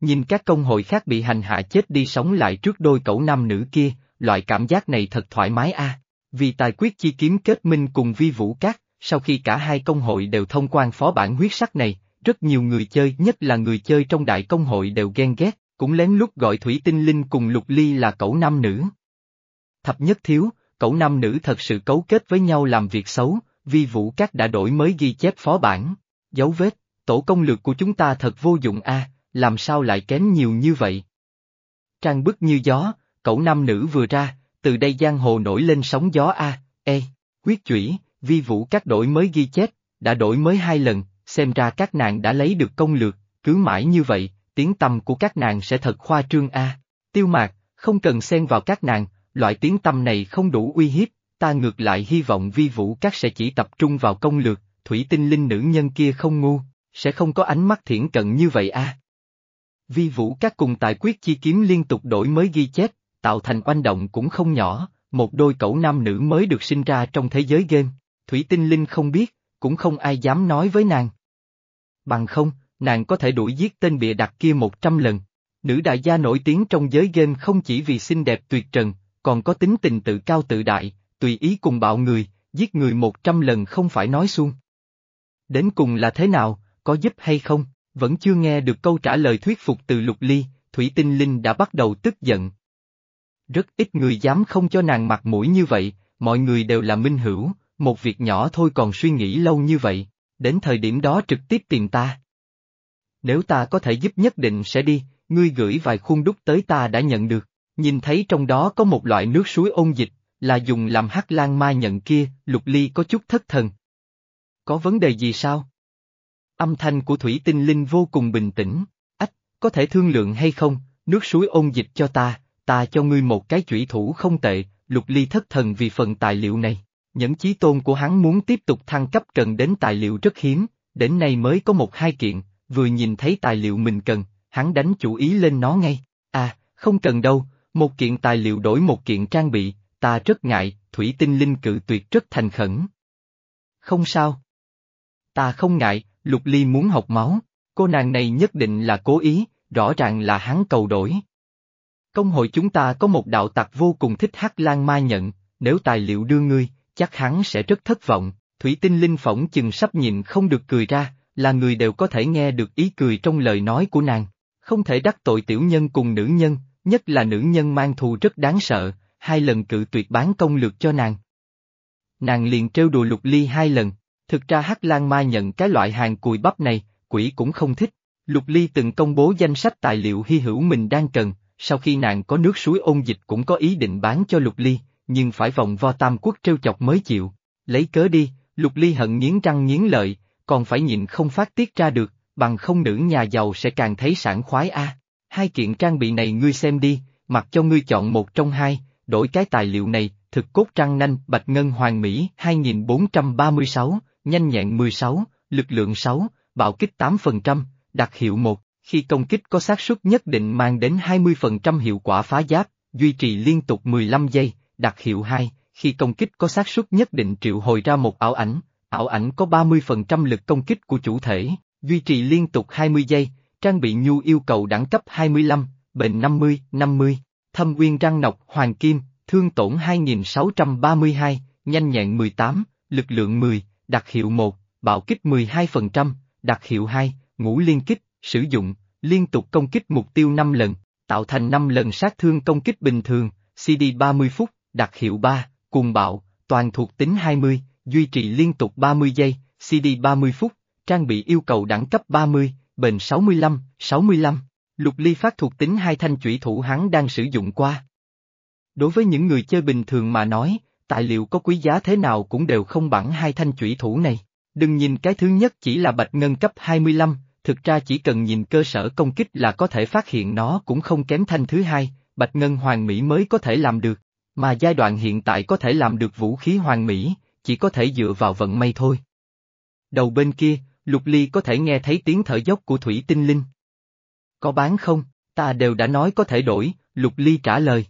Nhìn các công hội khác bị hành hạ chết đi sống lại trước đôi cậu nam nữ kia, loại cảm giác này thật thoải mái a. Vì tài quyết chi kiếm kết minh cùng vi vũ các, sau khi cả hai công hội đều thông quan phó bản huyết sắc này, rất nhiều người chơi nhất là người chơi trong đại công hội đều ghen ghét, cũng lén lút gọi Thủy Tinh Linh cùng Lục Ly là cậu nam nữ. Thập nhất thiếu, cậu nam nữ thật sự cấu kết với nhau làm việc xấu, vi vũ các đã đổi mới ghi chép phó bản. Dấu vết, tổ công lược của chúng ta thật vô dụng a, làm sao lại kém nhiều như vậy? Trang bức như gió, cậu nam nữ vừa ra, từ đây giang hồ nổi lên sóng gió a, e, quyết chủy, vi vũ các đổi mới ghi chép, đã đổi mới hai lần, xem ra các nàng đã lấy được công lược, cứ mãi như vậy, tiếng tâm của các nàng sẽ thật khoa trương a. Tiêu mạc, không cần xen vào các nàng, loại tiếng tâm này không đủ uy hiếp, ta ngược lại hy vọng vi vũ các sẽ chỉ tập trung vào công lược, thủy tinh linh nữ nhân kia không ngu, sẽ không có ánh mắt thiển cận như vậy a. Vi vũ các cùng tài quyết chi kiếm liên tục đổi mới ghi chép, tạo thành oanh động cũng không nhỏ, một đôi cậu nam nữ mới được sinh ra trong thế giới game, thủy tinh linh không biết, cũng không ai dám nói với nàng. Bằng không, nàng có thể đuổi giết tên bịa đặt kia một trăm lần. Nữ đại gia nổi tiếng trong giới game không chỉ vì xinh đẹp tuyệt trần, còn có tính tình tự cao tự đại, tùy ý cùng bạo người, giết người một trăm lần không phải nói xuông. Đến cùng là thế nào, có giúp hay không, vẫn chưa nghe được câu trả lời thuyết phục từ Lục Ly, Thủy Tinh Linh đã bắt đầu tức giận. Rất ít người dám không cho nàng mặt mũi như vậy, mọi người đều là minh hữu, một việc nhỏ thôi còn suy nghĩ lâu như vậy, đến thời điểm đó trực tiếp tìm ta. Nếu ta có thể giúp nhất định sẽ đi, ngươi gửi vài khuôn đúc tới ta đã nhận được, nhìn thấy trong đó có một loại nước suối ôn dịch, là dùng làm hắc lan ma nhận kia, lục ly có chút thất thần. Có vấn đề gì sao? Âm thanh của thủy tinh linh vô cùng bình tĩnh, ách, có thể thương lượng hay không, nước suối ôn dịch cho ta, ta cho ngươi một cái chủy thủ không tệ, lục ly thất thần vì phần tài liệu này. Những chí tôn của hắn muốn tiếp tục thăng cấp cần đến tài liệu rất hiếm, đến nay mới có một hai kiện, vừa nhìn thấy tài liệu mình cần, hắn đánh chủ ý lên nó ngay. À, không cần đâu, một kiện tài liệu đổi một kiện trang bị, ta rất ngại, thủy tinh linh cự tuyệt rất thành khẩn. Không sao. Ta không ngại, lục ly muốn học máu, cô nàng này nhất định là cố ý, rõ ràng là hắn cầu đổi. Công hội chúng ta có một đạo tặc vô cùng thích hắc lan ma nhận, nếu tài liệu đưa ngươi, chắc hắn sẽ rất thất vọng, thủy tinh linh phỏng chừng sắp nhìn không được cười ra, là người đều có thể nghe được ý cười trong lời nói của nàng. Không thể đắc tội tiểu nhân cùng nữ nhân, nhất là nữ nhân mang thù rất đáng sợ, hai lần cự tuyệt bán công lược cho nàng. Nàng liền trêu đùa lục ly hai lần, thực ra Hắc Lan Ma nhận cái loại hàng cùi bắp này, quỷ cũng không thích. Lục ly từng công bố danh sách tài liệu hy hữu mình đang cần, sau khi nàng có nước suối ôn dịch cũng có ý định bán cho lục ly, nhưng phải vòng vo tam quốc trêu chọc mới chịu. Lấy cớ đi, lục ly hận nghiến răng nghiến lợi, còn phải nhịn không phát tiết ra được, bằng không nữ nhà giàu sẽ càng thấy sảng khoái a. Hai kiện trang bị này ngươi xem đi, mặc cho ngươi chọn một trong hai, đổi cái tài liệu này, thực cốt trăng nanh bạch ngân hoàng mỹ 2436, nhanh nhẹn 16, lực lượng 6, bạo kích 8%, đặc hiệu 1, khi công kích có xác suất nhất định mang đến 20% hiệu quả phá giáp, duy trì liên tục 15 giây, đặc hiệu 2, khi công kích có xác suất nhất định triệu hồi ra một ảo ảnh, ảo ảnh có 30% lực công kích của chủ thể, duy trì liên tục 20 giây, trang bị nhu yêu cầu đẳng cấp 25, bệnh 50, 50, thâm uyên răng nọc hoàng kim, thương tổn 2632, nhanh nhẹn 18, lực lượng 10, đặc hiệu 1, bạo kích 12%, đặc hiệu 2, ngũ liên kích, sử dụng, liên tục công kích mục tiêu 5 lần, tạo thành 5 lần sát thương công kích bình thường, CD 30 phút, đặc hiệu 3, cuồng bạo, toàn thuộc tính 20, duy trì liên tục 30 giây, CD 30 phút, trang bị yêu cầu đẳng cấp 30, bền 65, 65. Lục ly phát thuộc tính hai thanh chủy thủ hắn đang sử dụng qua. Đối với những người chơi bình thường mà nói, tài liệu có quý giá thế nào cũng đều không bằng hai thanh chủy thủ này. Đừng nhìn cái thứ nhất chỉ là bạch ngân cấp 25, thực ra chỉ cần nhìn cơ sở công kích là có thể phát hiện nó cũng không kém thanh thứ hai, bạch ngân hoàng mỹ mới có thể làm được, mà giai đoạn hiện tại có thể làm được vũ khí hoàng mỹ, chỉ có thể dựa vào vận may thôi. Đầu bên kia, Lục Ly có thể nghe thấy tiếng thở dốc của Thủy Tinh Linh. Có bán không, ta đều đã nói có thể đổi, Lục Ly trả lời.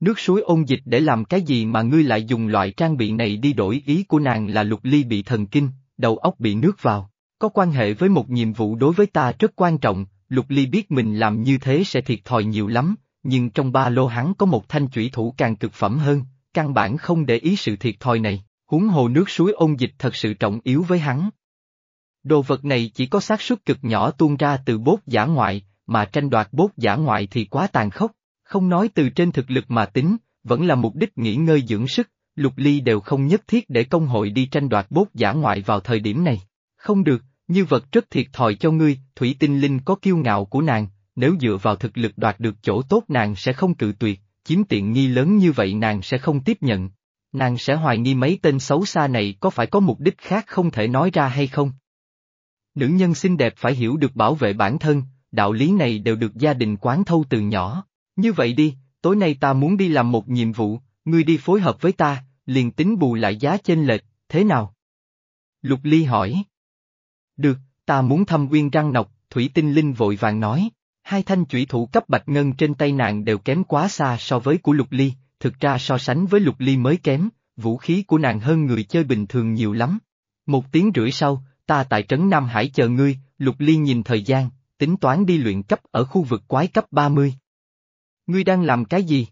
Nước suối ôn dịch để làm cái gì mà ngươi lại dùng loại trang bị này đi đổi ý của nàng là Lục Ly bị thần kinh, đầu óc bị nước vào, có quan hệ với một nhiệm vụ đối với ta rất quan trọng, Lục Ly biết mình làm như thế sẽ thiệt thòi nhiều lắm, nhưng trong ba lô hắn có một thanh chủy thủ càng cực phẩm hơn, căn bản không để ý sự thiệt thòi này, huống hồ nước suối ôn dịch thật sự trọng yếu với hắn. Đồ vật này chỉ có xác suất cực nhỏ tuôn ra từ bốt giả ngoại, mà tranh đoạt bốt giả ngoại thì quá tàn khốc, không nói từ trên thực lực mà tính, vẫn là mục đích nghỉ ngơi dưỡng sức, lục ly đều không nhất thiết để công hội đi tranh đoạt bốt giả ngoại vào thời điểm này. Không được, như vật rất thiệt thòi cho ngươi, thủy tinh linh có kiêu ngạo của nàng, nếu dựa vào thực lực đoạt được chỗ tốt nàng sẽ không cự tuyệt, chiếm tiện nghi lớn như vậy nàng sẽ không tiếp nhận. Nàng sẽ hoài nghi mấy tên xấu xa này có phải có mục đích khác không thể nói ra hay không. Nữ nhân xinh đẹp phải hiểu được bảo vệ bản thân, đạo lý này đều được gia đình quán thâu từ nhỏ. Như vậy đi, tối nay ta muốn đi làm một nhiệm vụ, ngươi đi phối hợp với ta, liền tính bù lại giá chênh lệch, thế nào? Lục Ly hỏi. Được, ta muốn thăm uyên răng nọc, Thủy Tinh Linh vội vàng nói. Hai thanh chủy thủ cấp bạch ngân trên tay nàng đều kém quá xa so với của Lục Ly, thực ra so sánh với Lục Ly mới kém, vũ khí của nàng hơn người chơi bình thường nhiều lắm. Một tiếng rưỡi sau, ta tại trấn Nam Hải chờ ngươi, Lục Ly nhìn thời gian, tính toán đi luyện cấp ở khu vực quái cấp 30. Ngươi đang làm cái gì?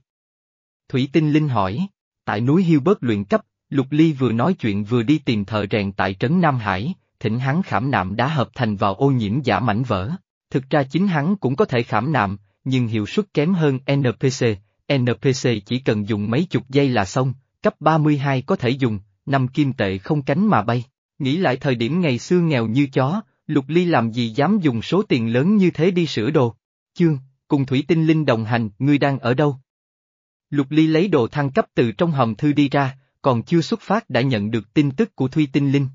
Thủy Tinh Linh hỏi, tại núi Hiêu Bớt luyện cấp, Lục Ly vừa nói chuyện vừa đi tìm thợ rèn tại trấn Nam Hải, thỉnh hắn khảm nạm đá hợp thành vào ô nhiễm giả mảnh vỡ. Thực ra chính hắn cũng có thể khảm nạm, nhưng hiệu suất kém hơn NPC, NPC chỉ cần dùng mấy chục giây là xong, cấp 32 có thể dùng, năm kim tệ không cánh mà bay. Nghĩ lại thời điểm ngày xưa nghèo như chó, Lục Ly làm gì dám dùng số tiền lớn như thế đi sửa đồ. Chương, cùng Thủy Tinh Linh đồng hành, ngươi đang ở đâu? Lục Ly lấy đồ thăng cấp từ trong hòm thư đi ra, còn chưa xuất phát đã nhận được tin tức của Thủy Tinh Linh.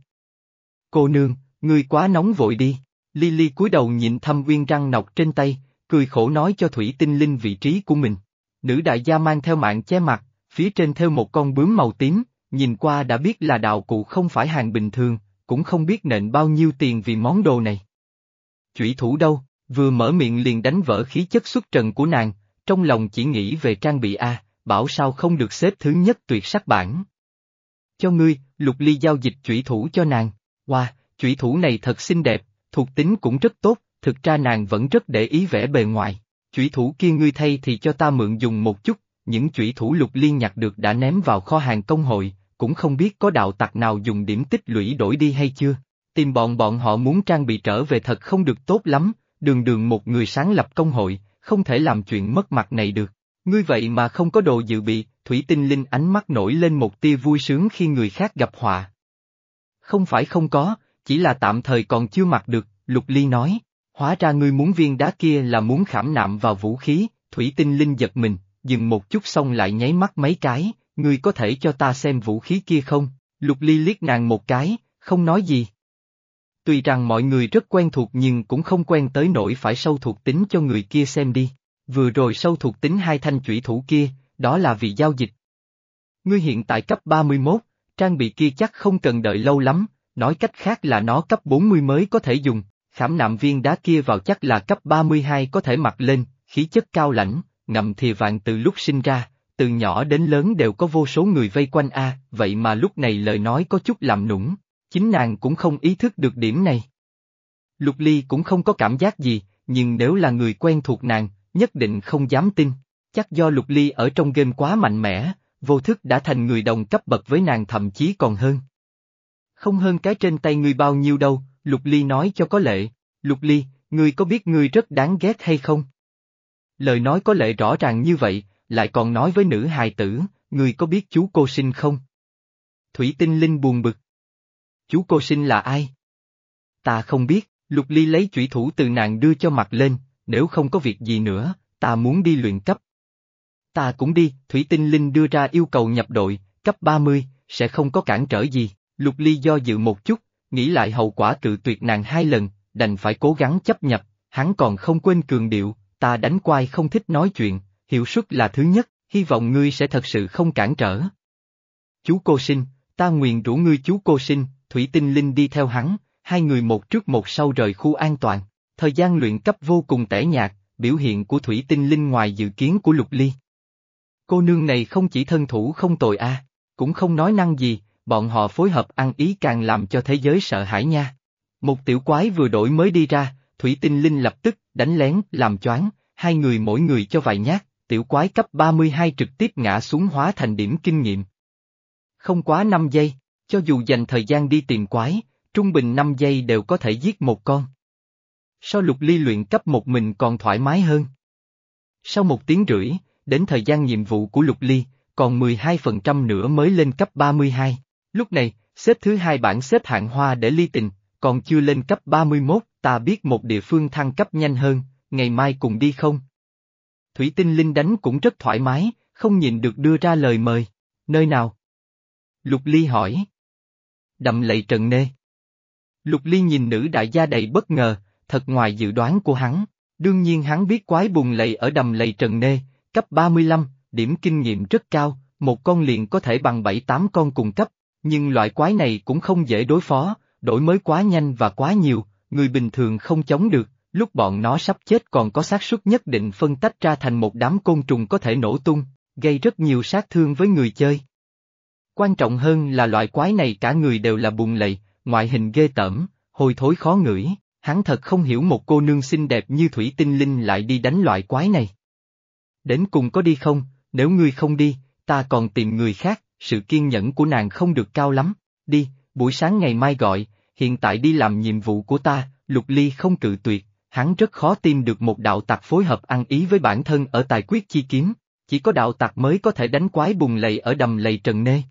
Cô nương, ngươi quá nóng vội đi. Lily cúi đầu nhịn thăm uyên răng nọc trên tay, cười khổ nói cho Thủy Tinh Linh vị trí của mình. Nữ đại gia mang theo mạng che mặt, phía trên theo một con bướm màu tím, nhìn qua đã biết là đạo cụ không phải hàng bình thường, cũng không biết nện bao nhiêu tiền vì món đồ này. Chủy thủ đâu, vừa mở miệng liền đánh vỡ khí chất xuất trần của nàng, trong lòng chỉ nghĩ về trang bị A, bảo sao không được xếp thứ nhất tuyệt sắc bản. Cho ngươi, lục ly giao dịch chủy thủ cho nàng, wow, chủy thủ này thật xinh đẹp, thuộc tính cũng rất tốt, thực ra nàng vẫn rất để ý vẻ bề ngoài. Chủy thủ kia ngươi thay thì cho ta mượn dùng một chút, những chủy thủ lục liên nhặt được đã ném vào kho hàng công hội, cũng không biết có đạo tặc nào dùng điểm tích lũy đổi đi hay chưa. Tìm bọn bọn họ muốn trang bị trở về thật không được tốt lắm, đường đường một người sáng lập công hội, không thể làm chuyện mất mặt này được. Ngươi vậy mà không có đồ dự bị, Thủy Tinh Linh ánh mắt nổi lên một tia vui sướng khi người khác gặp họa. Không phải không có, chỉ là tạm thời còn chưa mặc được, Lục Ly nói. Hóa ra ngươi muốn viên đá kia là muốn khảm nạm vào vũ khí, Thủy Tinh Linh giật mình, dừng một chút xong lại nháy mắt mấy cái, ngươi có thể cho ta xem vũ khí kia không? Lục Ly liếc nàng một cái, không nói gì. Tuy rằng mọi người rất quen thuộc nhưng cũng không quen tới nỗi phải sâu thuộc tính cho người kia xem đi. Vừa rồi sâu thuộc tính hai thanh chủy thủ kia, đó là vì giao dịch. Ngươi hiện tại cấp 31, trang bị kia chắc không cần đợi lâu lắm, nói cách khác là nó cấp 40 mới có thể dùng, khảm nạm viên đá kia vào chắc là cấp 32 có thể mặc lên, khí chất cao lãnh, ngậm thìa vàng từ lúc sinh ra, từ nhỏ đến lớn đều có vô số người vây quanh a, vậy mà lúc này lời nói có chút làm nũng, chính nàng cũng không ý thức được điểm này. Lục Ly cũng không có cảm giác gì, nhưng nếu là người quen thuộc nàng, nhất định không dám tin, chắc do Lục Ly ở trong game quá mạnh mẽ, vô thức đã thành người đồng cấp bậc với nàng thậm chí còn hơn. Không hơn cái trên tay ngươi bao nhiêu đâu, Lục Ly nói cho có lệ, Lục Ly, ngươi có biết ngươi rất đáng ghét hay không? Lời nói có lệ rõ ràng như vậy, lại còn nói với nữ hài tử, ngươi có biết chú cô sinh không? Thủy tinh linh buồn bực. Chú cô sinh là ai? Ta không biết, Lục Ly lấy chủy thủ từ nàng đưa cho mặt lên, nếu không có việc gì nữa, ta muốn đi luyện cấp. Ta cũng đi, Thủy Tinh Linh đưa ra yêu cầu nhập đội, cấp 30, sẽ không có cản trở gì, Lục Ly do dự một chút, nghĩ lại hậu quả cự tuyệt nàng hai lần, đành phải cố gắng chấp nhập, hắn còn không quên cường điệu, ta đánh quai không thích nói chuyện, hiệu suất là thứ nhất, hy vọng ngươi sẽ thật sự không cản trở. Chú cô sinh, ta nguyện rủ ngươi chú cô sinh, Thủy Tinh Linh đi theo hắn, hai người một trước một sau rời khu an toàn. Thời gian luyện cấp vô cùng tẻ nhạt, biểu hiện của Thủy Tinh Linh ngoài dự kiến của Lục Ly. Cô nương này không chỉ thân thủ không tồi a, cũng không nói năng gì, bọn họ phối hợp ăn ý càng làm cho thế giới sợ hãi nha. Một tiểu quái vừa đổi mới đi ra, Thủy Tinh Linh lập tức đánh lén, làm choáng, hai người mỗi người cho vài nhát, tiểu quái cấp 32 trực tiếp ngã xuống hóa thành điểm kinh nghiệm. Không quá 5 giây, cho dù dành thời gian đi tìm quái, trung bình 5 giây đều có thể giết một con. Sau lục ly luyện cấp một mình còn thoải mái hơn. Sau một tiếng rưỡi, đến thời gian nhiệm vụ của lục ly, còn 12% nữa mới lên cấp 32. Lúc này, xếp thứ hai bảng xếp hạng hoa để ly tình, còn chưa lên cấp 31, ta biết một địa phương thăng cấp nhanh hơn, ngày mai cùng đi không? Thủy tinh linh đánh cũng rất thoải mái, không nhìn được đưa ra lời mời. Nơi nào? Lục Ly hỏi. Đậm lệ trần nê. Lục Ly nhìn nữ đại gia đầy bất ngờ, thật ngoài dự đoán của hắn. Đương nhiên hắn biết quái bùng lầy ở đầm lầy trần nê, cấp 35, điểm kinh nghiệm rất cao, một con liền có thể bằng 7-8 con cùng cấp, nhưng loại quái này cũng không dễ đối phó, đổi mới quá nhanh và quá nhiều, người bình thường không chống được, lúc bọn nó sắp chết còn có xác suất nhất định phân tách ra thành một đám côn trùng có thể nổ tung, gây rất nhiều sát thương với người chơi. Quan trọng hơn là loại quái này cả người đều là bùng lầy, ngoại hình ghê tởm, hôi thối khó ngửi, Hắn thật không hiểu một cô nương xinh đẹp như Thủy Tinh Linh lại đi đánh loại quái này. Đến cùng có đi không, nếu ngươi không đi, ta còn tìm người khác, sự kiên nhẫn của nàng không được cao lắm, đi, buổi sáng ngày mai gọi, hiện tại đi làm nhiệm vụ của ta, Lục Ly không cự tuyệt, hắn rất khó tìm được một đạo tặc phối hợp ăn ý với bản thân ở tài quyết chi kiếm, chỉ có đạo tặc mới có thể đánh quái bùng lầy ở đầm lầy trần nê.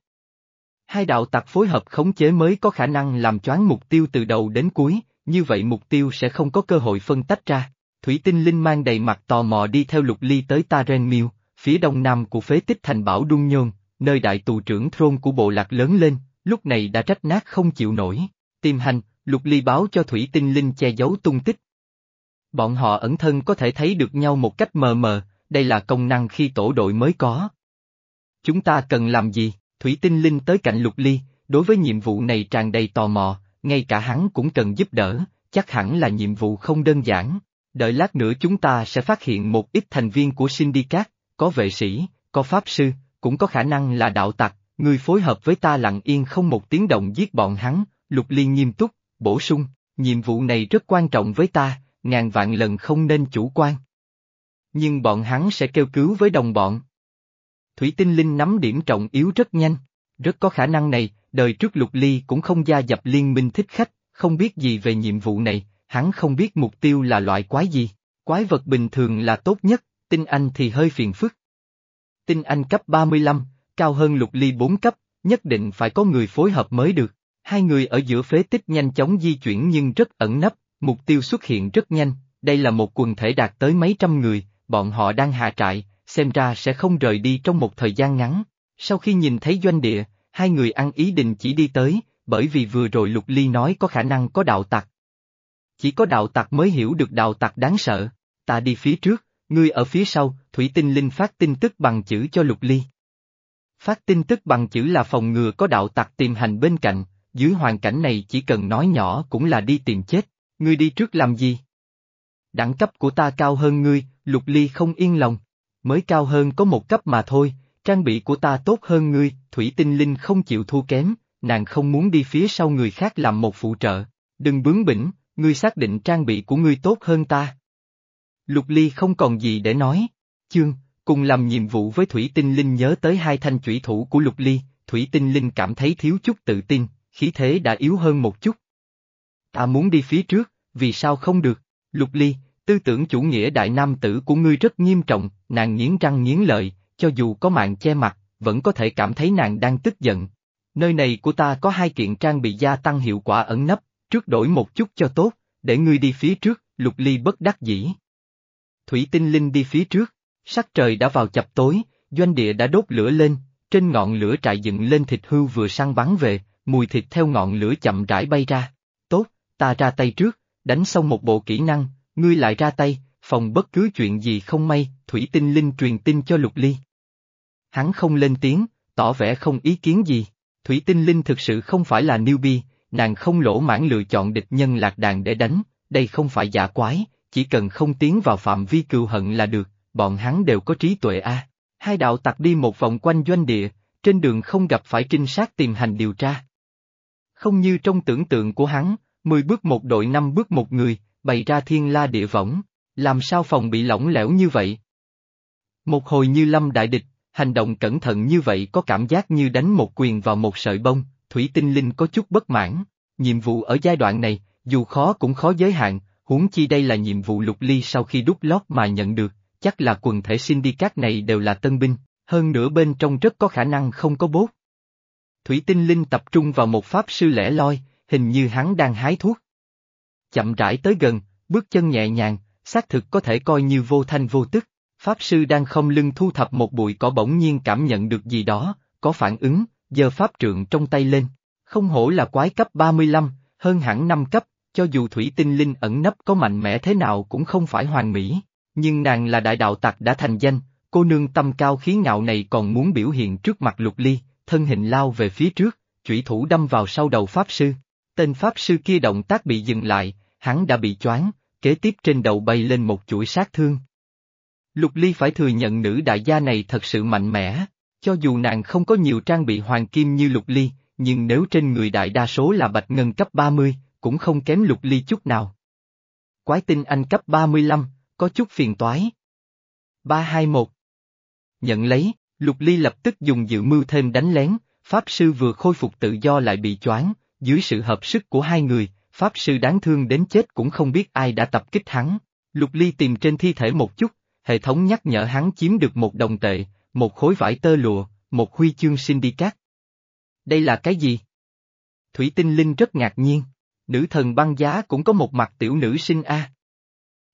Hai đạo tặc phối hợp khống chế mới có khả năng làm choáng mục tiêu từ đầu đến cuối, như vậy mục tiêu sẽ không có cơ hội phân tách ra. Thủy tinh linh mang đầy mặt tò mò đi theo lục ly tới Taren Mill, phía đông nam của phế tích thành bảo Đung Nhôn, nơi đại tù trưởng thôn của bộ lạc lớn lên, lúc này đã trách nát không chịu nổi. Tìm hành, lục ly báo cho thủy tinh linh che giấu tung tích. Bọn họ ẩn thân có thể thấy được nhau một cách mờ mờ, đây là công năng khi tổ đội mới có. Chúng ta cần làm gì? Thủy tinh linh tới cạnh lục ly, đối với nhiệm vụ này tràn đầy tò mò, ngay cả hắn cũng cần giúp đỡ, chắc hẳn là nhiệm vụ không đơn giản. Đợi lát nữa chúng ta sẽ phát hiện một ít thành viên của Syndicate, có vệ sĩ, có pháp sư, cũng có khả năng là đạo tặc, người phối hợp với ta lặng yên không một tiếng động giết bọn hắn, lục liên nghiêm túc, bổ sung, nhiệm vụ này rất quan trọng với ta, ngàn vạn lần không nên chủ quan. Nhưng bọn hắn sẽ kêu cứu với đồng bọn. Thủy tinh linh nắm điểm trọng yếu rất nhanh, rất có khả năng này, đời trước lục ly cũng không gia dập liên minh thích khách, không biết gì về nhiệm vụ này, hắn không biết mục tiêu là loại quái gì, quái vật bình thường là tốt nhất, tinh anh thì hơi phiền phức. Tinh anh cấp 35, cao hơn lục ly 4 cấp, nhất định phải có người phối hợp mới được. Hai người ở giữa phế tích nhanh chóng di chuyển nhưng rất ẩn nấp, mục tiêu xuất hiện rất nhanh, đây là một quần thể đạt tới mấy trăm người, bọn họ đang hạ trại, xem ra sẽ không rời đi trong một thời gian ngắn. Sau khi nhìn thấy doanh địa, hai người ăn ý định chỉ đi tới, bởi vì vừa rồi Lục Ly nói có khả năng có đạo tặc. Chỉ có đạo tặc mới hiểu được đạo tặc đáng sợ. Ta đi phía trước, ngươi ở phía sau, Thủy Tinh Linh phát tin tức bằng chữ cho Lục Ly. Phát tin tức bằng chữ là phòng ngừa có đạo tặc tìm hành bên cạnh, dưới hoàn cảnh này chỉ cần nói nhỏ cũng là đi tìm chết, ngươi đi trước làm gì? Đẳng cấp của ta cao hơn ngươi, Lục Ly không yên lòng, mới cao hơn có một cấp mà thôi, trang bị của ta tốt hơn ngươi, Thủy Tinh Linh không chịu thua kém, nàng không muốn đi phía sau người khác làm một phụ trợ, đừng bướng bỉnh, ngươi xác định trang bị của ngươi tốt hơn ta. Lục Ly không còn gì để nói, chương, cùng làm nhiệm vụ với Thủy Tinh Linh nhớ tới hai thanh chủy thủ của Lục Ly, Thủy Tinh Linh cảm thấy thiếu chút tự tin, khí thế đã yếu hơn một chút. Ta muốn đi phía trước, vì sao không được, Lục Ly, tư tưởng chủ nghĩa đại nam tử của ngươi rất nghiêm trọng, nàng nghiến răng nghiến lợi, cho dù có mạng che mặt, vẫn có thể cảm thấy nàng đang tức giận. Nơi này của ta có hai kiện trang bị gia tăng hiệu quả ẩn nấp, trước đổi một chút cho tốt, để ngươi đi phía trước, lục ly bất đắc dĩ. Thủy tinh linh đi phía trước, sắc trời đã vào chập tối, doanh địa đã đốt lửa lên, trên ngọn lửa trại dựng lên thịt hưu vừa săn bắn về, mùi thịt theo ngọn lửa chậm rãi bay ra. Tốt, ta ra tay trước, đánh xong một bộ kỹ năng, ngươi lại ra tay, phòng bất cứ chuyện gì không may, Thủy Tinh Linh truyền tin cho Lục Ly. Hắn không lên tiếng, tỏ vẻ không ý kiến gì. Thủy Tinh Linh thực sự không phải là newbie, nàng không lỗ mãn lựa chọn địch nhân lạc đàn để đánh, đây không phải giả quái, chỉ cần không tiến vào phạm vi cừu hận là được, bọn hắn đều có trí tuệ a. Hai đạo tặc đi một vòng quanh doanh địa, trên đường không gặp phải trinh sát tìm hành điều tra. Không như trong tưởng tượng của hắn, 10 bước một đội năm bước một người, bày ra thiên la địa võng, làm sao phòng bị lỏng lẻo như vậy? Một hồi như lâm đại địch, hành động cẩn thận như vậy có cảm giác như đánh một quyền vào một sợi bông, Thủy Tinh Linh có chút bất mãn. Nhiệm vụ ở giai đoạn này, dù khó cũng khó giới hạn, huống chi đây là nhiệm vụ lục ly sau khi đút lót mà nhận được, chắc là quần thể sinh diệt này đều là tân binh, hơn nữa bên trong rất có khả năng không có bốt. Thủy Tinh Linh tập trung vào một pháp sư lẻ loi, hình như hắn đang hái thuốc. Chậm rãi tới gần, bước chân nhẹ nhàng, xác thực có thể coi như vô thanh vô tức. Pháp sư đang không lưng thu thập một bụi cỏ bỗng nhiên cảm nhận được gì đó, có phản ứng, giờ pháp trượng trong tay lên. Không hổ là quái cấp 35, hơn hẳn 5 cấp, cho dù thủy tinh linh ẩn nấp có mạnh mẽ thế nào cũng không phải hoàn mỹ. Nhưng nàng là đại đạo tặc đã thành danh, cô nương tâm cao khí ngạo này còn muốn biểu hiện trước mặt lục ly, thân hình lao về phía trước, chủy thủ đâm vào sau đầu pháp sư. Tên pháp sư kia động tác bị dừng lại, hắn đã bị choáng, kế tiếp trên đầu bay lên một chuỗi sát thương. Lục Ly phải thừa nhận nữ đại gia này thật sự mạnh mẽ, cho dù nàng không có nhiều trang bị hoàng kim như Lục Ly, nhưng nếu trên người đại đa số là bạch ngân cấp 30, cũng không kém Lục Ly chút nào. quái tinh anh cấp 35, có chút phiền toái. 321 Nhận lấy, Lục Ly lập tức dùng dự mưu thêm đánh lén, Pháp Sư vừa khôi phục tự do lại bị choáng, dưới sự hợp sức của hai người, Pháp Sư đáng thương đến chết cũng không biết ai đã tập kích hắn. Lục Ly tìm trên thi thể một chút, hệ thống nhắc nhở hắn chiếm được một đồng tệ, một khối vải tơ lụa, một huy chương syndicate. Đây là cái gì? Thủy tinh linh rất ngạc nhiên, nữ thần băng giá cũng có một mặt tiểu nữ sinh A.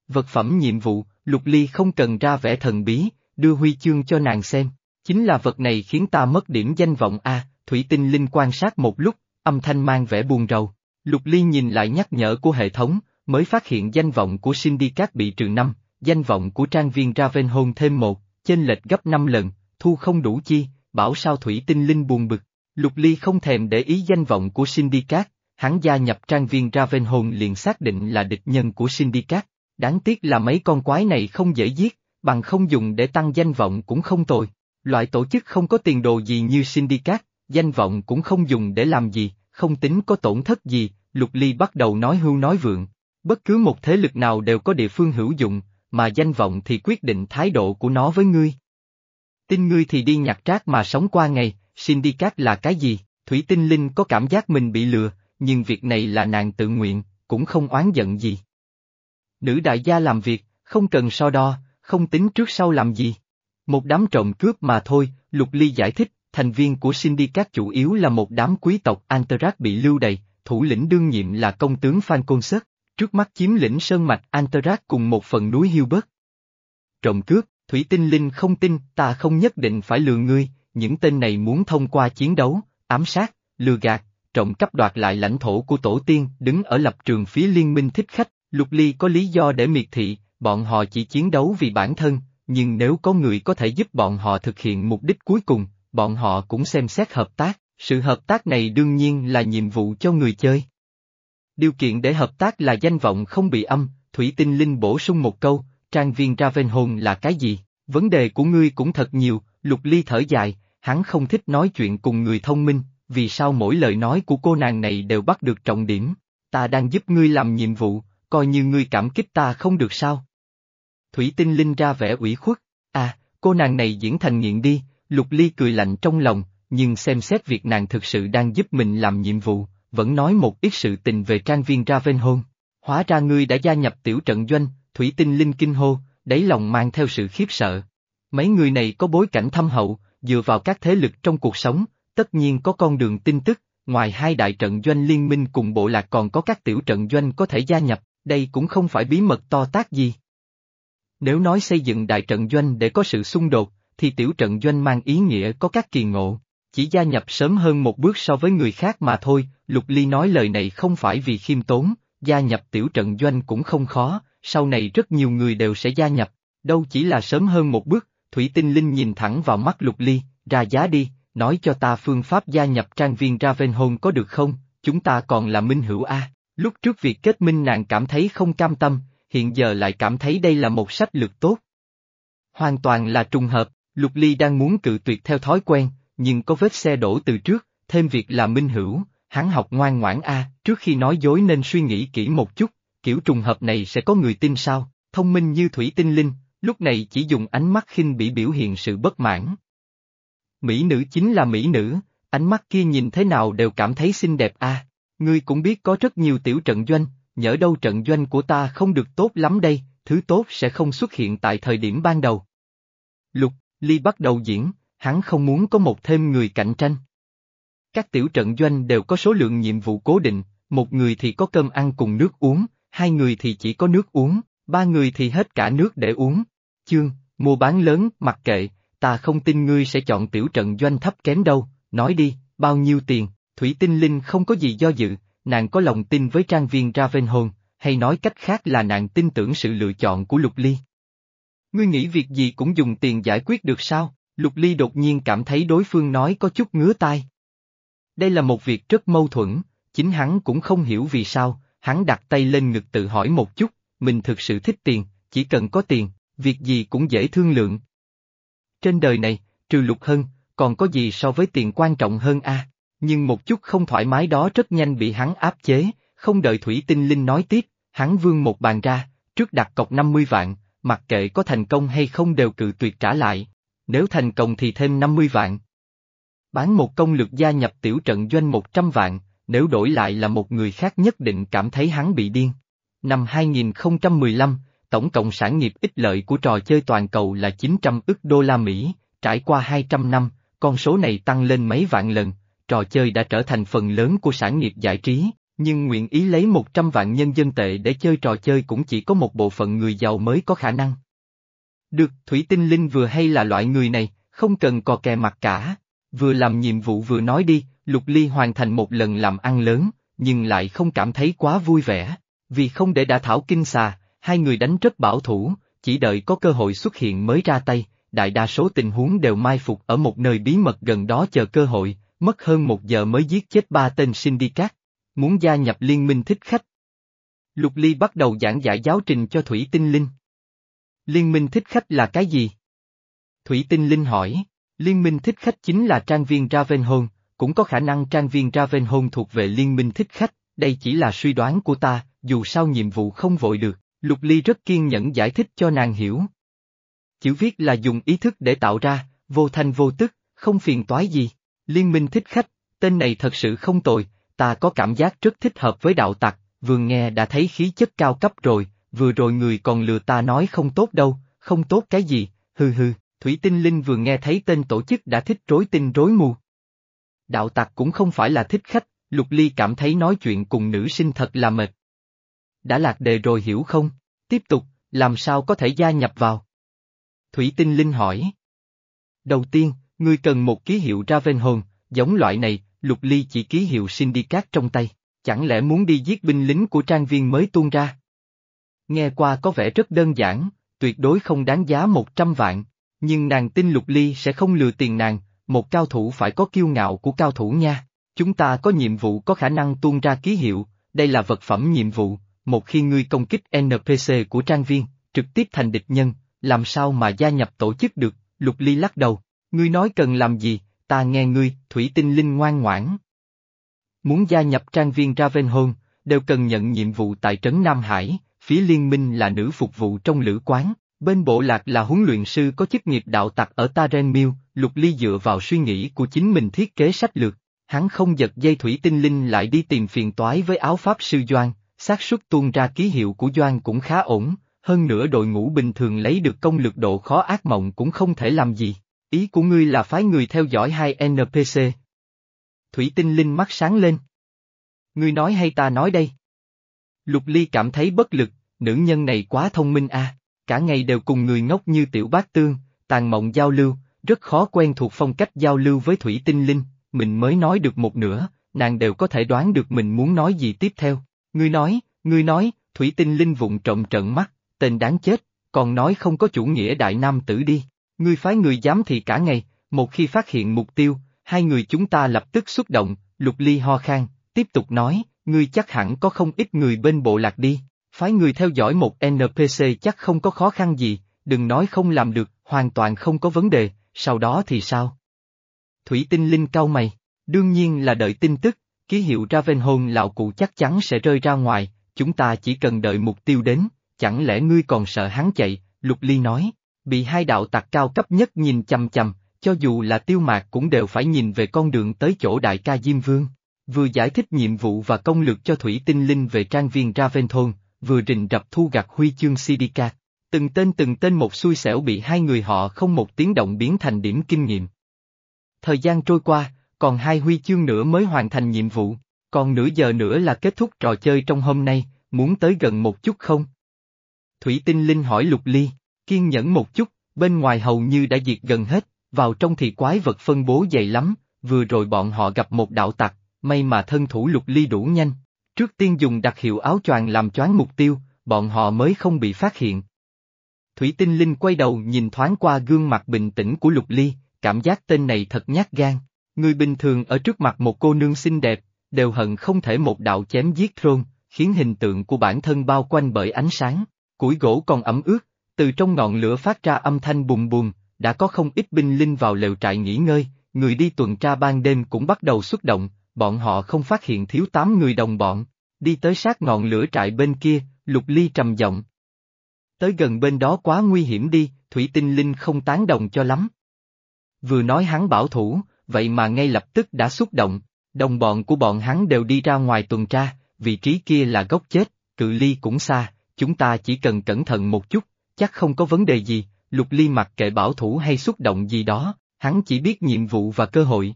Vật phẩm nhiệm vụ, Lục Ly không cần ra vẻ thần bí, đưa huy chương cho nàng xem. Chính là vật này khiến ta mất điểm danh vọng A, Thủy tinh linh quan sát một lúc, âm thanh mang vẻ buồn rầu. Lục Ly nhìn lại nhắc nhở của hệ thống, mới phát hiện danh vọng của Syndicate bị trừ năm, danh vọng của trang viên Ravenholm thêm một, chênh lệch gấp 5 lần, thu không đủ chi, bảo sao Thủy tinh linh buồn bực. Lục Ly không thèm để ý danh vọng của Syndicate, hắn gia nhập trang viên Ravenholm liền xác định là địch nhân của Syndicate. Đáng tiếc là mấy con quái này không dễ giết, bằng không dùng để tăng danh vọng cũng không tồi. Loại tổ chức không có tiền đồ gì như Syndicate, danh vọng cũng không dùng để làm gì, không tính có tổn thất gì, Lục Ly bắt đầu nói hưu nói vượng. Bất cứ một thế lực nào đều có địa phương hữu dụng, mà danh vọng thì quyết định thái độ của nó với ngươi. Tin ngươi thì đi nhặt rác mà sống qua ngày, Syndicate là cái gì? Thủy Tinh Linh có cảm giác mình bị lừa, nhưng việc này là nàng tự nguyện, cũng không oán giận gì. Nữ đại gia làm việc, không cần so đo, không tính trước sau làm gì. Một đám trộm cướp mà thôi, Lục Ly giải thích, thành viên của Syndicate chủ yếu là một đám quý tộc Anterac bị lưu đày, thủ lĩnh đương nhiệm là công tướng Phan Côn Sớt, trước mắt chiếm lĩnh sơn mạch Antarac cùng một phần núi Hilbert. Trộm cướp, Thủy Tinh Linh không tin, ta không nhất định phải lừa ngươi, những tên này muốn thông qua chiến đấu, ám sát, lừa gạt, trộm cắp đoạt lại lãnh thổ của tổ tiên, đứng ở lập trường phía liên minh thích khách, Lục Ly có lý do để miệt thị, bọn họ chỉ chiến đấu vì bản thân, nhưng nếu có người có thể giúp bọn họ thực hiện mục đích cuối cùng, bọn họ cũng xem xét hợp tác, sự hợp tác này đương nhiên là nhiệm vụ cho người chơi. Điều kiện để hợp tác là danh vọng không bị âm, Thủy Tinh Linh bổ sung một câu, trang viên Ravenholm là cái gì? Vấn đề của ngươi cũng thật nhiều, Lục Ly thở dài, hắn không thích nói chuyện cùng người thông minh, vì sao mỗi lời nói của cô nàng này đều bắt được trọng điểm, ta đang giúp ngươi làm nhiệm vụ, coi như ngươi cảm kích ta không được sao. Thủy tinh linh ra vẻ ủy khuất, à, cô nàng này diễn thành nghiện đi, lục ly cười lạnh trong lòng, nhưng xem xét việc nàng thực sự đang giúp mình làm nhiệm vụ, vẫn nói một ít sự tình về trang viên Ravenholm. Hóa ra ngươi đã gia nhập tiểu trận doanh, thủy tinh linh kinh hô, đáy lòng mang theo sự khiếp sợ. Mấy người này có bối cảnh thâm hậu, dựa vào các thế lực trong cuộc sống, tất nhiên có con đường tin tức, ngoài hai đại trận doanh liên minh cùng bộ lạc còn có các tiểu trận doanh có thể gia nhập, đây cũng không phải bí mật to tác gì. Nếu nói xây dựng đại trận doanh để có sự xung đột, thì tiểu trận doanh mang ý nghĩa có các kỳ ngộ, chỉ gia nhập sớm hơn một bước so với người khác mà thôi, Lục Ly nói lời này không phải vì khiêm tốn, gia nhập tiểu trận doanh cũng không khó, sau này rất nhiều người đều sẽ gia nhập, đâu chỉ là sớm hơn một bước, Thủy Tinh Linh nhìn thẳng vào mắt Lục Ly, ra giá đi, nói cho ta phương pháp gia nhập trang viên Ravenholm có được không, chúng ta còn là minh hữu A. Lúc trước việc kết minh nàng cảm thấy không cam tâm, hiện giờ lại cảm thấy đây là một sách lược tốt. Hoàn toàn là trùng hợp, Lục Ly đang muốn cự tuyệt theo thói quen, nhưng có vết xe đổ từ trước, thêm việc là minh hữu, hắn học ngoan ngoãn A, trước khi nói dối nên suy nghĩ kỹ một chút, kiểu trùng hợp này sẽ có người tin sao, thông minh như thủy tinh linh, lúc này chỉ dùng ánh mắt khinh bỉ biểu hiện sự bất mãn. Mỹ nữ chính là mỹ nữ, ánh mắt kia nhìn thế nào đều cảm thấy xinh đẹp a. Ngươi cũng biết có rất nhiều tiểu trận doanh, nhỡ đâu trận doanh của ta không được tốt lắm đây, thứ tốt sẽ không xuất hiện tại thời điểm ban đầu. Lục, Ly bắt đầu diễn, hắn không muốn có một thêm người cạnh tranh. Các tiểu trận doanh đều có số lượng nhiệm vụ cố định, một người thì có cơm ăn cùng nước uống, hai người thì chỉ có nước uống, ba người thì hết cả nước để uống. Chương, mua bán lớn, mặc kệ, ta không tin ngươi sẽ chọn tiểu trận doanh thấp kém đâu, nói đi, bao nhiêu tiền, Thủy Tinh Linh không có gì do dự, nàng có lòng tin với trang viên Ravenholm, hay nói cách khác là nàng tin tưởng sự lựa chọn của Lục Ly. Ngươi nghĩ việc gì cũng dùng tiền giải quyết được sao? Lục Ly đột nhiên cảm thấy đối phương nói có chút ngứa tai. Đây là một việc rất mâu thuẫn, chính hắn cũng không hiểu vì sao, hắn đặt tay lên ngực tự hỏi một chút, mình thực sự thích tiền, chỉ cần có tiền, việc gì cũng dễ thương lượng. Trên đời này, trừ lục hân, còn có gì so với tiền quan trọng hơn a? Nhưng một chút không thoải mái đó rất nhanh bị hắn áp chế, không đợi Thủy Tinh Linh nói tiếp, hắn vương một bàn ra, trước đặt cọc 50 vạn, mặc kệ có thành công hay không đều cự tuyệt trả lại. Nếu thành công thì thêm 50 vạn. Bán một công lực gia nhập tiểu trận doanh 100 vạn, nếu đổi lại là một người khác nhất định cảm thấy hắn bị điên. Năm 2015, tổng cộng sản nghiệp ích lợi của trò chơi toàn cầu là 900 ức đô la Mỹ, trải qua 200 năm, con số này tăng lên mấy vạn lần, trò chơi đã trở thành phần lớn của sản nghiệp giải trí, nhưng nguyện ý lấy 100 vạn nhân dân tệ để chơi trò chơi cũng chỉ có một bộ phận người giàu mới có khả năng. Được, Thủy Tinh Linh vừa hay là loại người này, không cần cò kè mặt cả, vừa làm nhiệm vụ vừa nói đi, Lục Ly hoàn thành một lần làm ăn lớn, nhưng lại không cảm thấy quá vui vẻ, vì không để đã thảo kinh xà, hai người đánh rất bảo thủ, chỉ đợi có cơ hội xuất hiện mới ra tay, đại đa số tình huống đều mai phục ở một nơi bí mật gần đó chờ cơ hội, mất hơn một giờ mới giết chết ba tên syndicate, muốn gia nhập liên minh thích khách. Lục Ly bắt đầu giảng giải giáo trình cho Thủy Tinh Linh. Liên minh thích khách là cái gì? Thủy Tinh Linh hỏi, liên minh thích khách chính là trang viên Ravenholm, cũng có khả năng trang viên Ravenholm thuộc về liên minh thích khách, đây chỉ là suy đoán của ta, dù sao nhiệm vụ không vội được, Lục Ly rất kiên nhẫn giải thích cho nàng hiểu. Chữ viết là dùng ý thức để tạo ra, vô thanh vô tức, không phiền toái gì. Liên minh thích khách, tên này thật sự không tồi, ta có cảm giác rất thích hợp với đạo tặc, vừa nghe đã thấy khí chất cao cấp rồi, vừa rồi người còn lừa ta nói không tốt đâu, không tốt cái gì, hừ hừ, Thủy Tinh Linh vừa nghe thấy tên tổ chức đã thích rối tinh rối mù. Đạo tặc cũng không phải là thích khách, Lục Ly cảm thấy nói chuyện cùng nữ sinh thật là mệt. Đã lạc đề rồi hiểu không? Tiếp tục, làm sao có thể gia nhập vào? Thủy Tinh Linh hỏi. Đầu tiên, ngươi cần một ký hiệu Ravenhorn, giống loại này, Lục Ly chỉ ký hiệu Syndicate trong tay, chẳng lẽ muốn đi giết binh lính của trang viên mới tuôn ra? Nghe qua có vẻ rất đơn giản, tuyệt đối không đáng giá 100 vạn, nhưng nàng tin Lục Ly sẽ không lừa tiền nàng, một cao thủ phải có kiêu ngạo của cao thủ nha. Chúng ta có nhiệm vụ có khả năng tuôn ra ký hiệu, đây là vật phẩm nhiệm vụ, một khi ngươi công kích NPC của trang viên, trực tiếp thành địch nhân, làm sao mà gia nhập tổ chức được, Lục Ly lắc đầu, ngươi nói cần làm gì, ta nghe ngươi, Thủy Tinh Linh ngoan ngoãn. Muốn gia nhập trang viên Ravenholm, đều cần nhận nhiệm vụ tại trấn Nam Hải, phía liên minh là nữ phục vụ trong lữ quán, bên bộ lạc là huấn luyện sư có chức nghiệp đạo tặc ở Tarenmil, Lục Ly dựa vào suy nghĩ của chính mình thiết kế sách lược, hắn không giật dây Thủy Tinh Linh lại đi tìm phiền toái với áo pháp sư Doan, xác suất tuôn ra ký hiệu của Doan cũng khá ổn, hơn nữa đội ngũ bình thường lấy được công lực độ khó ác mộng cũng không thể làm gì. Ý của ngươi là phái người theo dõi hai NPC. Thủy tinh linh mắt sáng lên. Ngươi nói hay ta nói đây? Lục Ly cảm thấy bất lực, nữ nhân này quá thông minh a, cả ngày đều cùng người ngốc như tiểu Bác tương, tàn mộng giao lưu, rất khó quen thuộc phong cách giao lưu với Thủy tinh linh, mình mới nói được một nửa, nàng đều có thể đoán được mình muốn nói gì tiếp theo. Ngươi nói, ngươi nói, Thủy tinh linh vụng trộm trận mắt, tên đáng chết, còn nói không có chủ nghĩa đại nam tử đi. Ngươi phái người dám thì cả ngày, một khi phát hiện mục tiêu, hai người chúng ta lập tức xuất động, lục ly ho khan, tiếp tục nói, ngươi chắc hẳn có không ít người bên bộ lạc đi, phái người theo dõi một NPC chắc không có khó khăn gì, đừng nói không làm được, hoàn toàn không có vấn đề, sau đó thì sao? Thủy tinh linh cau mày, đương nhiên là đợi tin tức, ký hiệu Ravenholm lão cụ chắc chắn sẽ rơi ra ngoài, chúng ta chỉ cần đợi mục tiêu đến, chẳng lẽ ngươi còn sợ hắn chạy, Lục Ly nói, bị hai đạo tặc cao cấp nhất nhìn chầm chầm, cho dù là tiêu mạc cũng đều phải nhìn về con đường tới chỗ đại ca Diêm Vương. Vừa giải thích nhiệm vụ và công lược cho Thủy Tinh Linh về trang viên Raventhon, vừa rình rập thu gặt huy chương Sidicat. Từng tên từng tên một xui xẻo bị hai người họ không một tiếng động biến thành điểm kinh nghiệm. Thời gian trôi qua, còn hai huy chương nữa mới hoàn thành nhiệm vụ, còn nửa giờ nữa là kết thúc trò chơi trong hôm nay, muốn tới gần một chút không? Thủy Tinh Linh hỏi Lục Ly, kiên nhẫn một chút, bên ngoài hầu như đã diệt gần hết, vào trong thì quái vật phân bố dày lắm, vừa rồi bọn họ gặp một đạo tặc, may mà thân thủ Lục Ly đủ nhanh. Trước tiên dùng đặc hiệu áo choàng làm choáng mục tiêu, bọn họ mới không bị phát hiện. Thủy Tinh Linh quay đầu nhìn thoáng qua gương mặt bình tĩnh của Lục Ly, cảm giác tên này thật nhát gan. Người bình thường ở trước mặt một cô nương xinh đẹp, đều hận không thể một đạo chém giết thôn, khiến hình tượng của bản thân bao quanh bởi ánh sáng. Củi gỗ còn ẩm ướt, từ trong ngọn lửa phát ra âm thanh bùm bùm, đã có không ít binh linh vào lều trại nghỉ ngơi, người đi tuần tra ban đêm cũng bắt đầu xuất động, bọn họ không phát hiện thiếu tám người đồng bọn. Đi tới sát ngọn lửa trại bên kia, Lục Ly trầm giọng. Tới gần bên đó quá nguy hiểm đi, Thủy Tinh Linh không tán đồng cho lắm. Vừa nói hắn bảo thủ, vậy mà ngay lập tức đã xúc động, đồng bọn của bọn hắn đều đi ra ngoài tuần tra, vị trí kia là gốc chết, cự ly cũng xa, chúng ta chỉ cần cẩn thận một chút, chắc không có vấn đề gì, Lục Ly mặc kệ bảo thủ hay xúc động gì đó, hắn chỉ biết nhiệm vụ và cơ hội.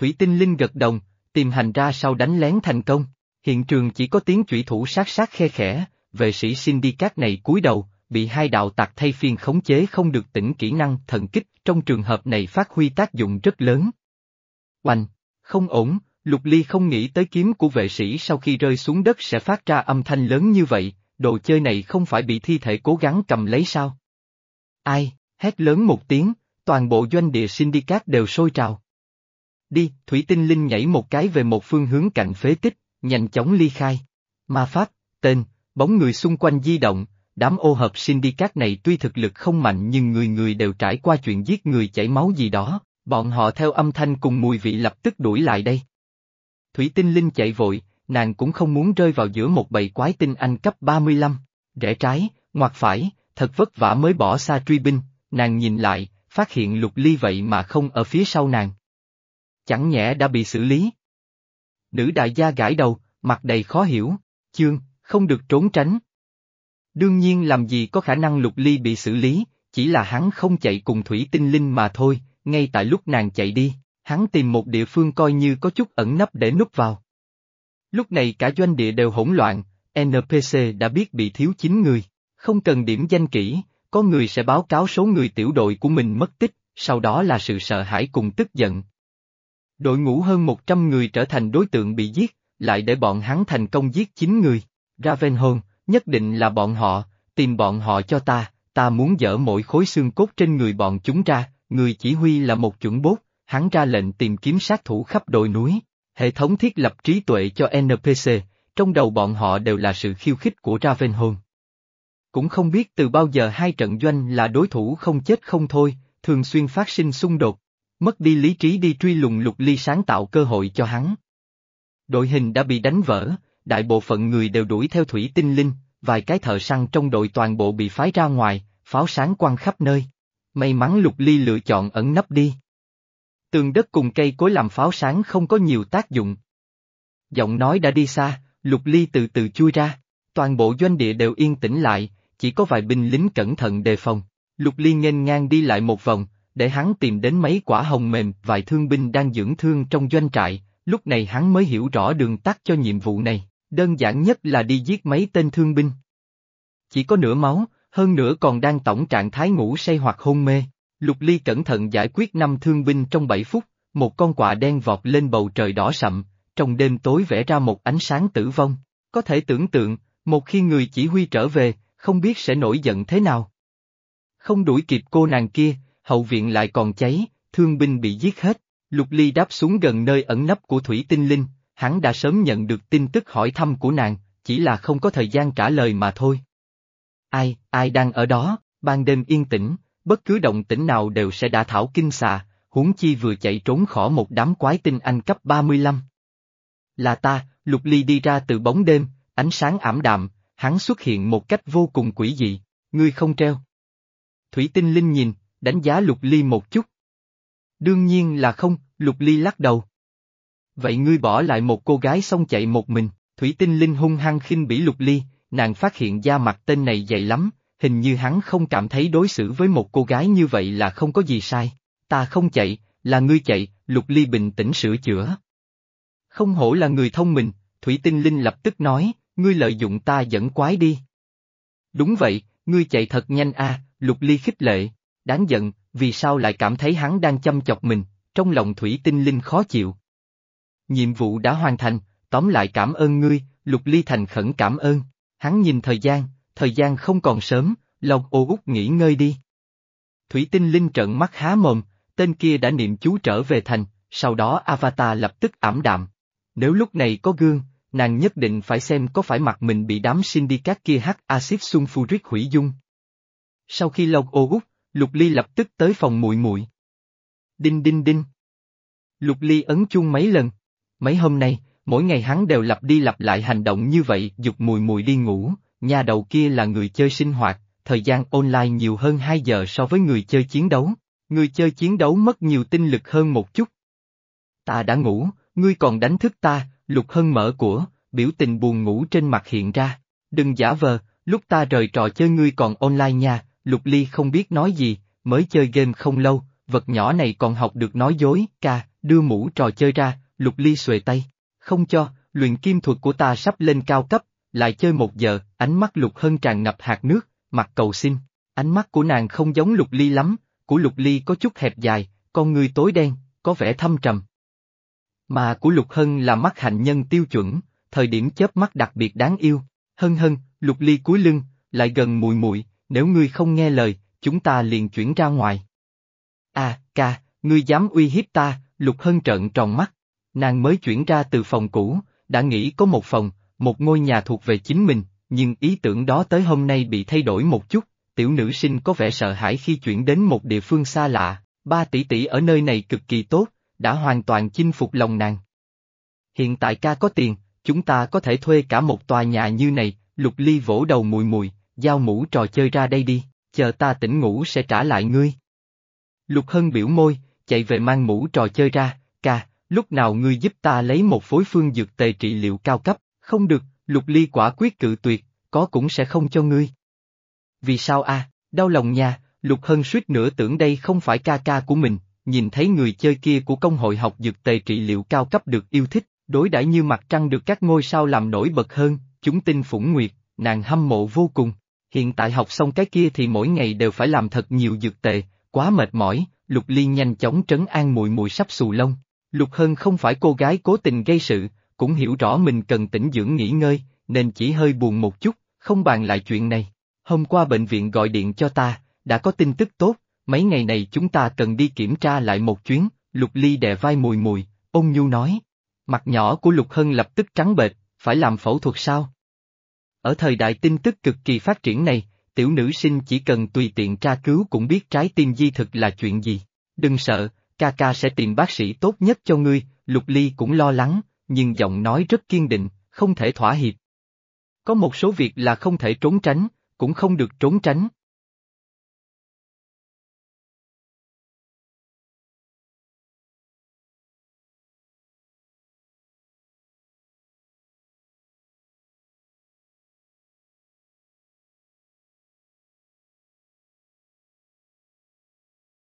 Thủy Tinh Linh gật đồng, tìm hành ra sau đánh lén thành công, hiện trường chỉ có tiếng chủy thủ sát sát khe khẽ, vệ sĩ syndicate này cúi đầu, bị hai đạo tạc thay phiên khống chế không được tỉnh kỹ năng thần kích, trong trường hợp này phát huy tác dụng rất lớn. Oanh, không ổn, Lục Ly không nghĩ tới kiếm của vệ sĩ sau khi rơi xuống đất sẽ phát ra âm thanh lớn như vậy, đồ chơi này không phải bị thi thể cố gắng cầm lấy sao? Ai, hét lớn một tiếng, toàn bộ doanh địa syndicate đều sôi trào. Đi, Thủy Tinh Linh nhảy một cái về một phương hướng cạnh phế tích, nhanh chóng ly khai. Ma pháp, tên, bóng người xung quanh di động, đám ô hợp syndicate này tuy thực lực không mạnh nhưng người người đều trải qua chuyện giết người chảy máu gì đó, bọn họ theo âm thanh cùng mùi vị lập tức đuổi lại đây. Thủy Tinh Linh chạy vội, nàng cũng không muốn rơi vào giữa một bầy quái tinh anh cấp 35, rẽ trái, ngoặt phải, thật vất vả mới bỏ xa truy binh, nàng nhìn lại, phát hiện lục ly vậy mà không ở phía sau nàng. Chẳng nhẽ đã bị xử lý. Nữ đại gia gãi đầu, mặt đầy khó hiểu, chương, không được trốn tránh. Đương nhiên làm gì có khả năng lục ly bị xử lý, chỉ là hắn không chạy cùng thủy tinh linh mà thôi, ngay tại lúc nàng chạy đi, hắn tìm một địa phương coi như có chút ẩn nấp để núp vào. Lúc này cả doanh địa đều hỗn loạn, NPC đã biết bị thiếu 9 người, không cần điểm danh kỹ, có người sẽ báo cáo số người tiểu đội của mình mất tích, sau đó là sự sợ hãi cùng tức giận. Đội ngũ hơn 100 người trở thành đối tượng bị giết, lại để bọn hắn thành công giết 9 người. Ravenholm, nhất định là bọn họ, tìm bọn họ cho ta, ta muốn dỡ mỗi khối xương cốt trên người bọn chúng ra, người chỉ huy là một chuẩn bốt, hắn ra lệnh tìm kiếm sát thủ khắp đồi núi. Hệ thống thiết lập trí tuệ cho NPC, trong đầu bọn họ đều là sự khiêu khích của Ravenholm. Cũng không biết từ bao giờ hai trận doanh là đối thủ không chết không thôi, thường xuyên phát sinh xung đột, mất đi lý trí đi truy lùng lục ly sáng tạo cơ hội cho hắn. Đội hình đã bị đánh vỡ, đại bộ phận người đều đuổi theo thủy tinh linh, vài cái thợ săn trong đội toàn bộ bị phái ra ngoài, pháo sáng quăng khắp nơi. May mắn lục ly lựa chọn ẩn nấp đi. Tường đất cùng cây cối làm pháo sáng không có nhiều tác dụng. Giọng nói đã đi xa, lục ly từ từ chui ra, toàn bộ doanh địa đều yên tĩnh lại, chỉ có vài binh lính cẩn thận đề phòng. Lục ly nghênh ngang đi lại một vòng, để hắn tìm đến mấy quả hồng mềm, vài thương binh đang dưỡng thương trong doanh trại, lúc này hắn mới hiểu rõ đường tắt cho nhiệm vụ này, đơn giản nhất là đi giết mấy tên thương binh. Chỉ có nửa máu, hơn nữa còn đang tổng trạng thái ngủ say hoặc hôn mê. Lục Ly cẩn thận giải quyết năm thương binh trong 7 phút, một con quạ đen vọt lên bầu trời đỏ sậm, trong đêm tối vẽ ra một ánh sáng tử vong. Có thể tưởng tượng, một khi người chỉ huy trở về, không biết sẽ nổi giận thế nào. Không đuổi kịp cô nàng kia, hậu viện lại còn cháy, thương binh bị giết hết. Lục Ly đáp xuống gần nơi ẩn nấp của Thủy Tinh Linh, hắn đã sớm nhận được tin tức hỏi thăm của nàng, chỉ là không có thời gian trả lời mà thôi. Ai, ai đang ở đó, ban đêm yên tĩnh, bất cứ động tĩnh nào đều sẽ đã thảo kinh xà, huống chi vừa chạy trốn khỏi một đám quái tinh anh cấp 35. Là ta, Lục Ly đi ra từ bóng đêm, ánh sáng ảm đạm, hắn xuất hiện một cách vô cùng quỷ dị, ngươi không treo. Thủy tinh linh nhìn, đánh giá Lục Ly một chút. Đương nhiên là không, Lục Ly lắc đầu. Vậy ngươi bỏ lại một cô gái xong chạy một mình, Thủy tinh linh hung hăng khinh bỉ Lục Ly, nàng phát hiện da mặt tên này dày lắm, hình như hắn không cảm thấy đối xử với một cô gái như vậy là không có gì sai. Ta không chạy, là ngươi chạy, Lục Ly bình tĩnh sửa chữa. Không hổ là người thông minh, Thủy Tinh Linh lập tức nói, ngươi lợi dụng ta dẫn quái đi. Đúng vậy, ngươi chạy thật nhanh a, Lục Ly khích lệ, đáng giận, vì sao lại cảm thấy hắn đang chăm chọc mình, trong lòng Thủy Tinh Linh khó chịu. Nhiệm vụ đã hoàn thành, tóm lại cảm ơn ngươi, Lục Ly thành khẩn cảm ơn, hắn nhìn thời gian, thời gian không còn sớm, lòng ô út nghỉ ngơi đi. Thủy tinh linh trợn mắt há mồm, tên kia đã niệm chú trở về thành, sau đó Avatar lập tức ảm đạm. Nếu lúc này có gương, nàng nhất định phải xem có phải mặt mình bị đám syndicate kia hắc axit sulfuric hủy dung. Sau khi log ô út, Lục Ly lập tức tới phòng muội muội. Đinh đinh đinh. Lục Ly ấn chuông mấy lần. Mấy hôm nay, mỗi ngày hắn đều lặp đi lặp lại hành động như vậy, dục mùi mùi đi ngủ, nhà đầu kia là người chơi sinh hoạt, thời gian online nhiều hơn 2 giờ so với người chơi chiến đấu. Người chơi chiến đấu mất nhiều tinh lực hơn một chút. Ta đã ngủ, ngươi còn đánh thức ta, Lục Hân mở của, biểu tình buồn ngủ trên mặt hiện ra. Đừng giả vờ, lúc ta rời trò chơi ngươi còn online nha, Lục Ly không biết nói gì, mới chơi game không lâu, vật nhỏ này còn học được nói dối, ca, đưa mũ trò chơi ra, Lục Ly xuề tay. Không cho, luyện kim thuật của ta sắp lên cao cấp, lại chơi một giờ, ánh mắt Lục Hân tràn ngập hạt nước, mặt cầu xin. Ánh mắt của nàng không giống Lục Ly lắm, của Lục Ly có chút hẹp dài, con người tối đen, có vẻ thâm trầm. Mà của Lục Hân là mắt hạnh nhân tiêu chuẩn, thời điểm chớp mắt đặc biệt đáng yêu. Hân hân, Lục Ly cúi lưng, lại gần mùi mùi, nếu ngươi không nghe lời, chúng ta liền chuyển ra ngoài. À, ca, ngươi dám uy hiếp ta, Lục Hân trợn tròn mắt. Nàng mới chuyển ra từ phòng cũ, đã nghĩ có một phòng, một ngôi nhà thuộc về chính mình, nhưng ý tưởng đó tới hôm nay bị thay đổi một chút, tiểu nữ sinh có vẻ sợ hãi khi chuyển đến một địa phương xa lạ, ba tỷ tỷ ở nơi này cực kỳ tốt, đã hoàn toàn chinh phục lòng nàng. Hiện tại ca có tiền, chúng ta có thể thuê cả một tòa nhà như này, lục ly vỗ đầu mùi mùi, giao mũ trò chơi ra đây đi, chờ ta tỉnh ngủ sẽ trả lại ngươi. Lục hân biểu môi, chạy về mang mũ trò chơi ra, ca, lúc nào ngươi giúp ta lấy một phối phương dược tề trị liệu cao cấp, không được, lục ly quả quyết cự tuyệt, có cũng sẽ không cho ngươi. Vì sao a? đau lòng nha, lục hân suýt nữa tưởng đây không phải ca ca của mình, nhìn thấy người chơi kia của công hội học dược tề trị liệu cao cấp được yêu thích, đối đãi như mặt trăng được các ngôi sao làm nổi bật hơn, chúng tinh phủng nguyệt, nàng hâm mộ vô cùng. Hiện tại học xong cái kia thì mỗi ngày đều phải làm thật nhiều dược tề, quá mệt mỏi, Lục Ly nhanh chóng trấn an mùi mùi sắp xù lông. Lục Hân không phải cô gái cố tình gây sự, cũng hiểu rõ mình cần tĩnh dưỡng nghỉ ngơi, nên chỉ hơi buồn một chút, không bàn lại chuyện này. Hôm qua bệnh viện gọi điện cho ta, đã có tin tức tốt, mấy ngày này chúng ta cần đi kiểm tra lại một chuyến, Lục Ly đè vai mùi mùi, ôn nhu nói. Mặt nhỏ của Lục Hân lập tức trắng bệch, phải làm phẫu thuật sao? Ở thời đại tin tức cực kỳ phát triển này, tiểu nữ sinh chỉ cần tùy tiện tra cứu cũng biết trái tim di thực là chuyện gì. Đừng sợ, ca ca sẽ tìm bác sĩ tốt nhất cho ngươi, Lục Ly cũng lo lắng, nhưng giọng nói rất kiên định, không thể thỏa hiệp. Có một số việc là không thể trốn tránh, cũng không được trốn tránh,